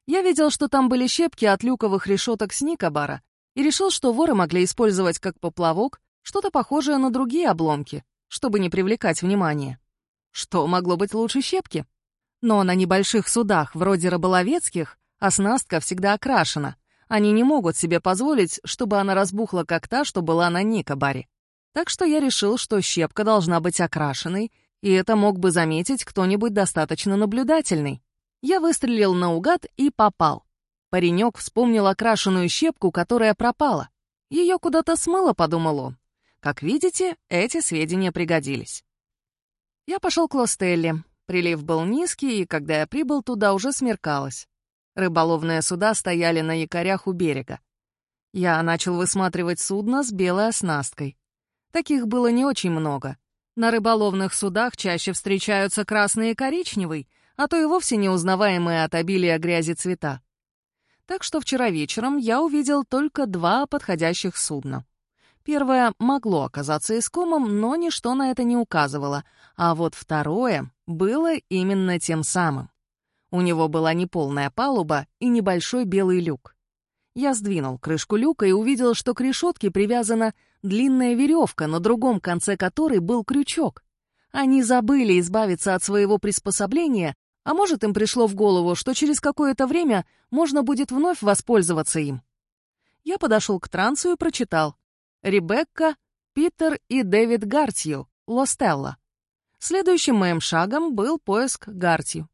Я видел, что там были щепки от люковых решеток с Никобара, и решил, что воры могли использовать как поплавок что-то похожее на другие обломки, чтобы не привлекать внимание. Что могло быть лучше щепки? Но на небольших судах, вроде рыболовецких, оснастка всегда окрашена. Они не могут себе позволить, чтобы она разбухла, как та, что была на Никобаре. Так что я решил, что щепка должна быть окрашенной, и это мог бы заметить кто-нибудь достаточно наблюдательный. Я выстрелил наугад и попал. Паренек вспомнил окрашенную щепку, которая пропала. Ее куда-то смыло, подумал он. Как видите, эти сведения пригодились. Я пошел к Лостелле. Прилив был низкий, и когда я прибыл туда, уже смеркалось. Рыболовные суда стояли на якорях у берега. Я начал высматривать судно с белой оснасткой. Таких было не очень много. На рыболовных судах чаще встречаются красный и коричневый, а то и вовсе неузнаваемые от обилия грязи цвета. Так что вчера вечером я увидел только два подходящих судна. Первое могло оказаться искомым, но ничто на это не указывало, а вот второе было именно тем самым. У него была неполная палуба и небольшой белый люк. Я сдвинул крышку люка и увидел, что к решетке привязана длинная веревка, на другом конце которой был крючок. Они забыли избавиться от своего приспособления, а может, им пришло в голову, что через какое-то время можно будет вновь воспользоваться им. Я подошел к трансу и прочитал. Ребекка, Питер и Дэвид Гартью, Лостелла. Следующим моим шагом был поиск Гартью.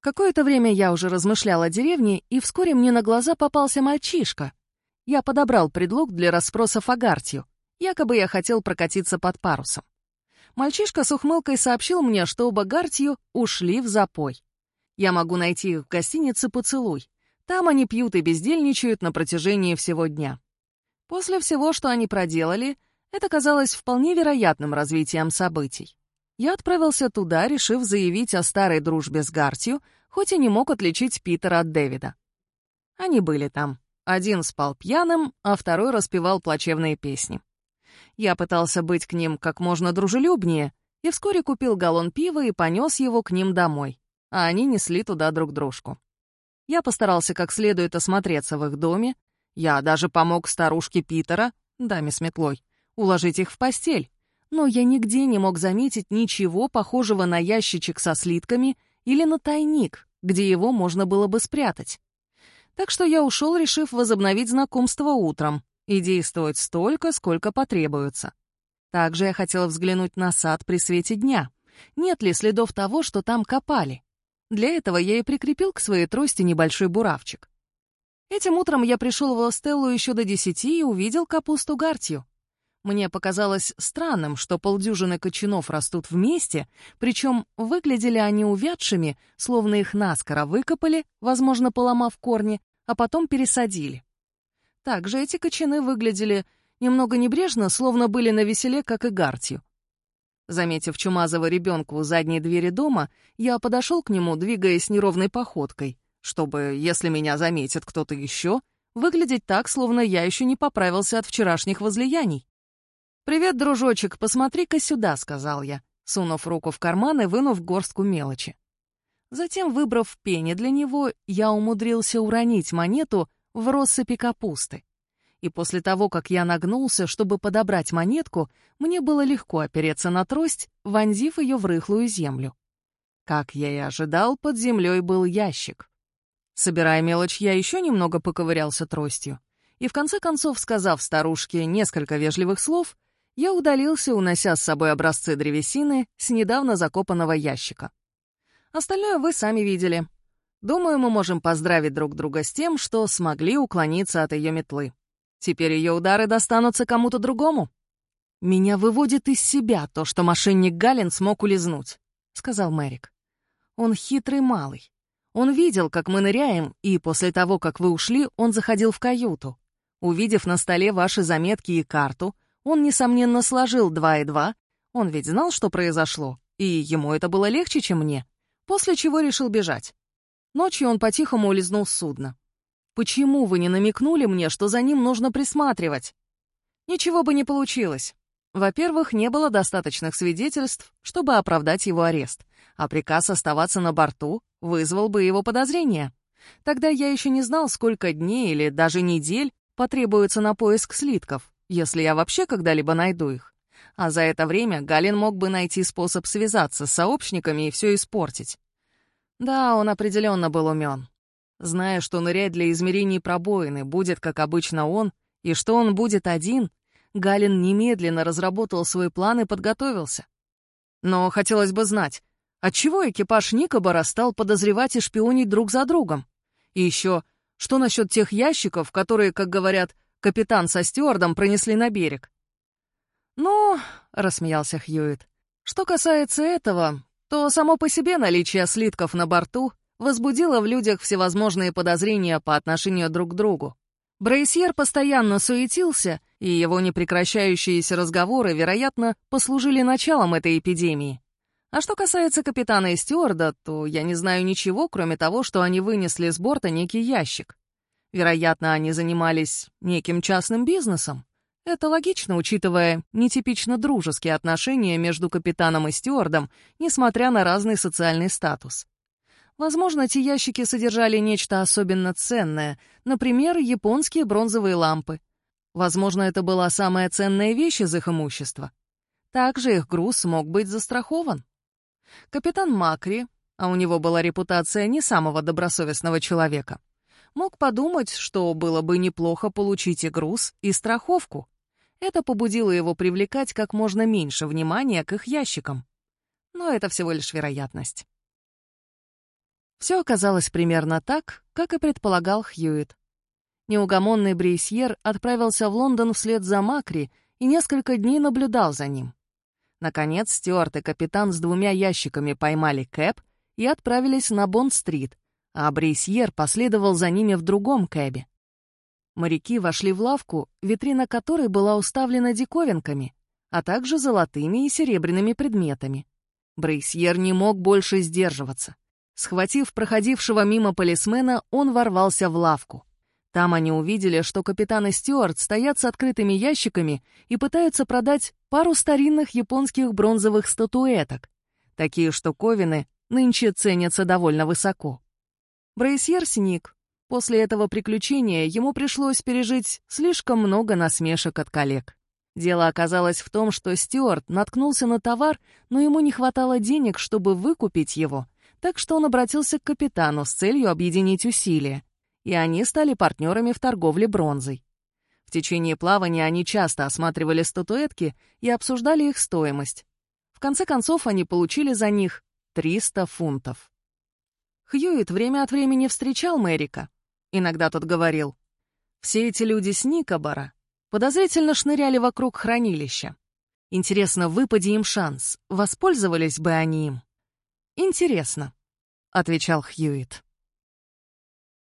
Какое-то время я уже размышлял о деревне, и вскоре мне на глаза попался мальчишка. Я подобрал предлог для расспросов о Гартью. Якобы я хотел прокатиться под парусом. Мальчишка с ухмылкой сообщил мне, что оба Гартью ушли в запой. Я могу найти их в гостинице «Поцелуй». Там они пьют и бездельничают на протяжении всего дня. После всего, что они проделали, это казалось вполне вероятным развитием событий. Я отправился туда, решив заявить о старой дружбе с Гартью, хоть и не мог отличить Питера от Дэвида. Они были там. Один спал пьяным, а второй распевал плачевные песни. Я пытался быть к ним как можно дружелюбнее и вскоре купил галлон пива и понес его к ним домой, а они несли туда друг дружку. Я постарался как следует осмотреться в их доме, я даже помог старушке Питера, даме с метлой, уложить их в постель, но я нигде не мог заметить ничего похожего на ящичек со слитками или на тайник, где его можно было бы спрятать. Так что я ушел, решив возобновить знакомство утром, и действовать столько, сколько потребуется. Также я хотела взглянуть на сад при свете дня. Нет ли следов того, что там копали? Для этого я и прикрепил к своей трости небольшой буравчик. Этим утром я пришел в Лостеллу еще до десяти и увидел капусту гартью. Мне показалось странным, что полдюжины кочанов растут вместе, причем выглядели они увядшими, словно их наскоро выкопали, возможно, поломав корни, а потом пересадили. Также эти кочаны выглядели немного небрежно, словно были на веселе, как и Гартью. Заметив чумазого ребенка у задней двери дома, я подошел к нему, двигаясь неровной походкой, чтобы, если меня заметит кто-то еще, выглядеть так, словно я еще не поправился от вчерашних возлияний. «Привет, дружочек, посмотри-ка сюда», — сказал я, сунув руку в карман и вынув горстку мелочи. Затем, выбрав пени для него, я умудрился уронить монету в россыпи капусты. И после того, как я нагнулся, чтобы подобрать монетку, мне было легко опереться на трость, вонзив ее в рыхлую землю. Как я и ожидал, под землей был ящик. Собирая мелочь, я еще немного поковырялся тростью. И в конце концов, сказав старушке несколько вежливых слов, я удалился, унося с собой образцы древесины с недавно закопанного ящика. Остальное вы сами видели. Думаю, мы можем поздравить друг друга с тем, что смогли уклониться от ее метлы. Теперь ее удары достанутся кому-то другому. «Меня выводит из себя то, что мошенник Галин смог улизнуть», — сказал Мэрик. «Он хитрый малый. Он видел, как мы ныряем, и после того, как вы ушли, он заходил в каюту. Увидев на столе ваши заметки и карту, он, несомненно, сложил два и два. Он ведь знал, что произошло, и ему это было легче, чем мне. после чего решил бежать. Ночью он по-тихому улизнул с судна. Почему вы не намекнули мне, что за ним нужно присматривать? Ничего бы не получилось. Во-первых, не было достаточных свидетельств, чтобы оправдать его арест, а приказ оставаться на борту вызвал бы его подозрения. Тогда я еще не знал, сколько дней или даже недель потребуется на поиск слитков, если я вообще когда-либо найду их. А за это время Галин мог бы найти способ связаться с сообщниками и все испортить. Да, он определенно был умен. Зная, что нырять для измерений пробоины будет, как обычно, он, и что он будет один, Галин немедленно разработал свой план и подготовился. Но хотелось бы знать, отчего экипаж Никобора стал подозревать и шпионить друг за другом? И еще, что насчет тех ящиков, которые, как говорят, капитан со стюардом пронесли на берег? «Ну», — рассмеялся Хьюит, — «что касается этого, то само по себе наличие слитков на борту возбудило в людях всевозможные подозрения по отношению друг к другу. Брейсьер постоянно суетился, и его непрекращающиеся разговоры, вероятно, послужили началом этой эпидемии. А что касается капитана и стюарда, то я не знаю ничего, кроме того, что они вынесли с борта некий ящик. Вероятно, они занимались неким частным бизнесом. Это логично, учитывая нетипично дружеские отношения между капитаном и стюардом, несмотря на разный социальный статус. Возможно, эти ящики содержали нечто особенно ценное, например, японские бронзовые лампы. Возможно, это была самая ценная вещь из их имущества. Также их груз мог быть застрахован. Капитан Макри, а у него была репутация не самого добросовестного человека, мог подумать, что было бы неплохо получить и груз, и страховку. Это побудило его привлекать как можно меньше внимания к их ящикам. Но это всего лишь вероятность. Все оказалось примерно так, как и предполагал Хьюит. Неугомонный Брейсьер отправился в Лондон вслед за Макри и несколько дней наблюдал за ним. Наконец, Стюарт и капитан с двумя ящиками поймали Кэп и отправились на Бонд-стрит, а Брейсьер последовал за ними в другом Кэбе. Моряки вошли в лавку, витрина которой была уставлена диковинками, а также золотыми и серебряными предметами. Брейсьер не мог больше сдерживаться — Схватив проходившего мимо полисмена, он ворвался в лавку. Там они увидели, что капитан и Стюарт стоят с открытыми ящиками и пытаются продать пару старинных японских бронзовых статуэток. Такие штуковины нынче ценятся довольно высоко. Брейсьер сник. После этого приключения ему пришлось пережить слишком много насмешек от коллег. Дело оказалось в том, что Стюарт наткнулся на товар, но ему не хватало денег, чтобы выкупить его — так что он обратился к капитану с целью объединить усилия, и они стали партнерами в торговле бронзой. В течение плавания они часто осматривали статуэтки и обсуждали их стоимость. В конце концов, они получили за них 300 фунтов. Хьюит время от времени встречал Мэрика. Иногда тот говорил, «Все эти люди с Никобора подозрительно шныряли вокруг хранилища. Интересно, выпади им шанс, воспользовались бы они им?» «Интересно», — отвечал Хьюит.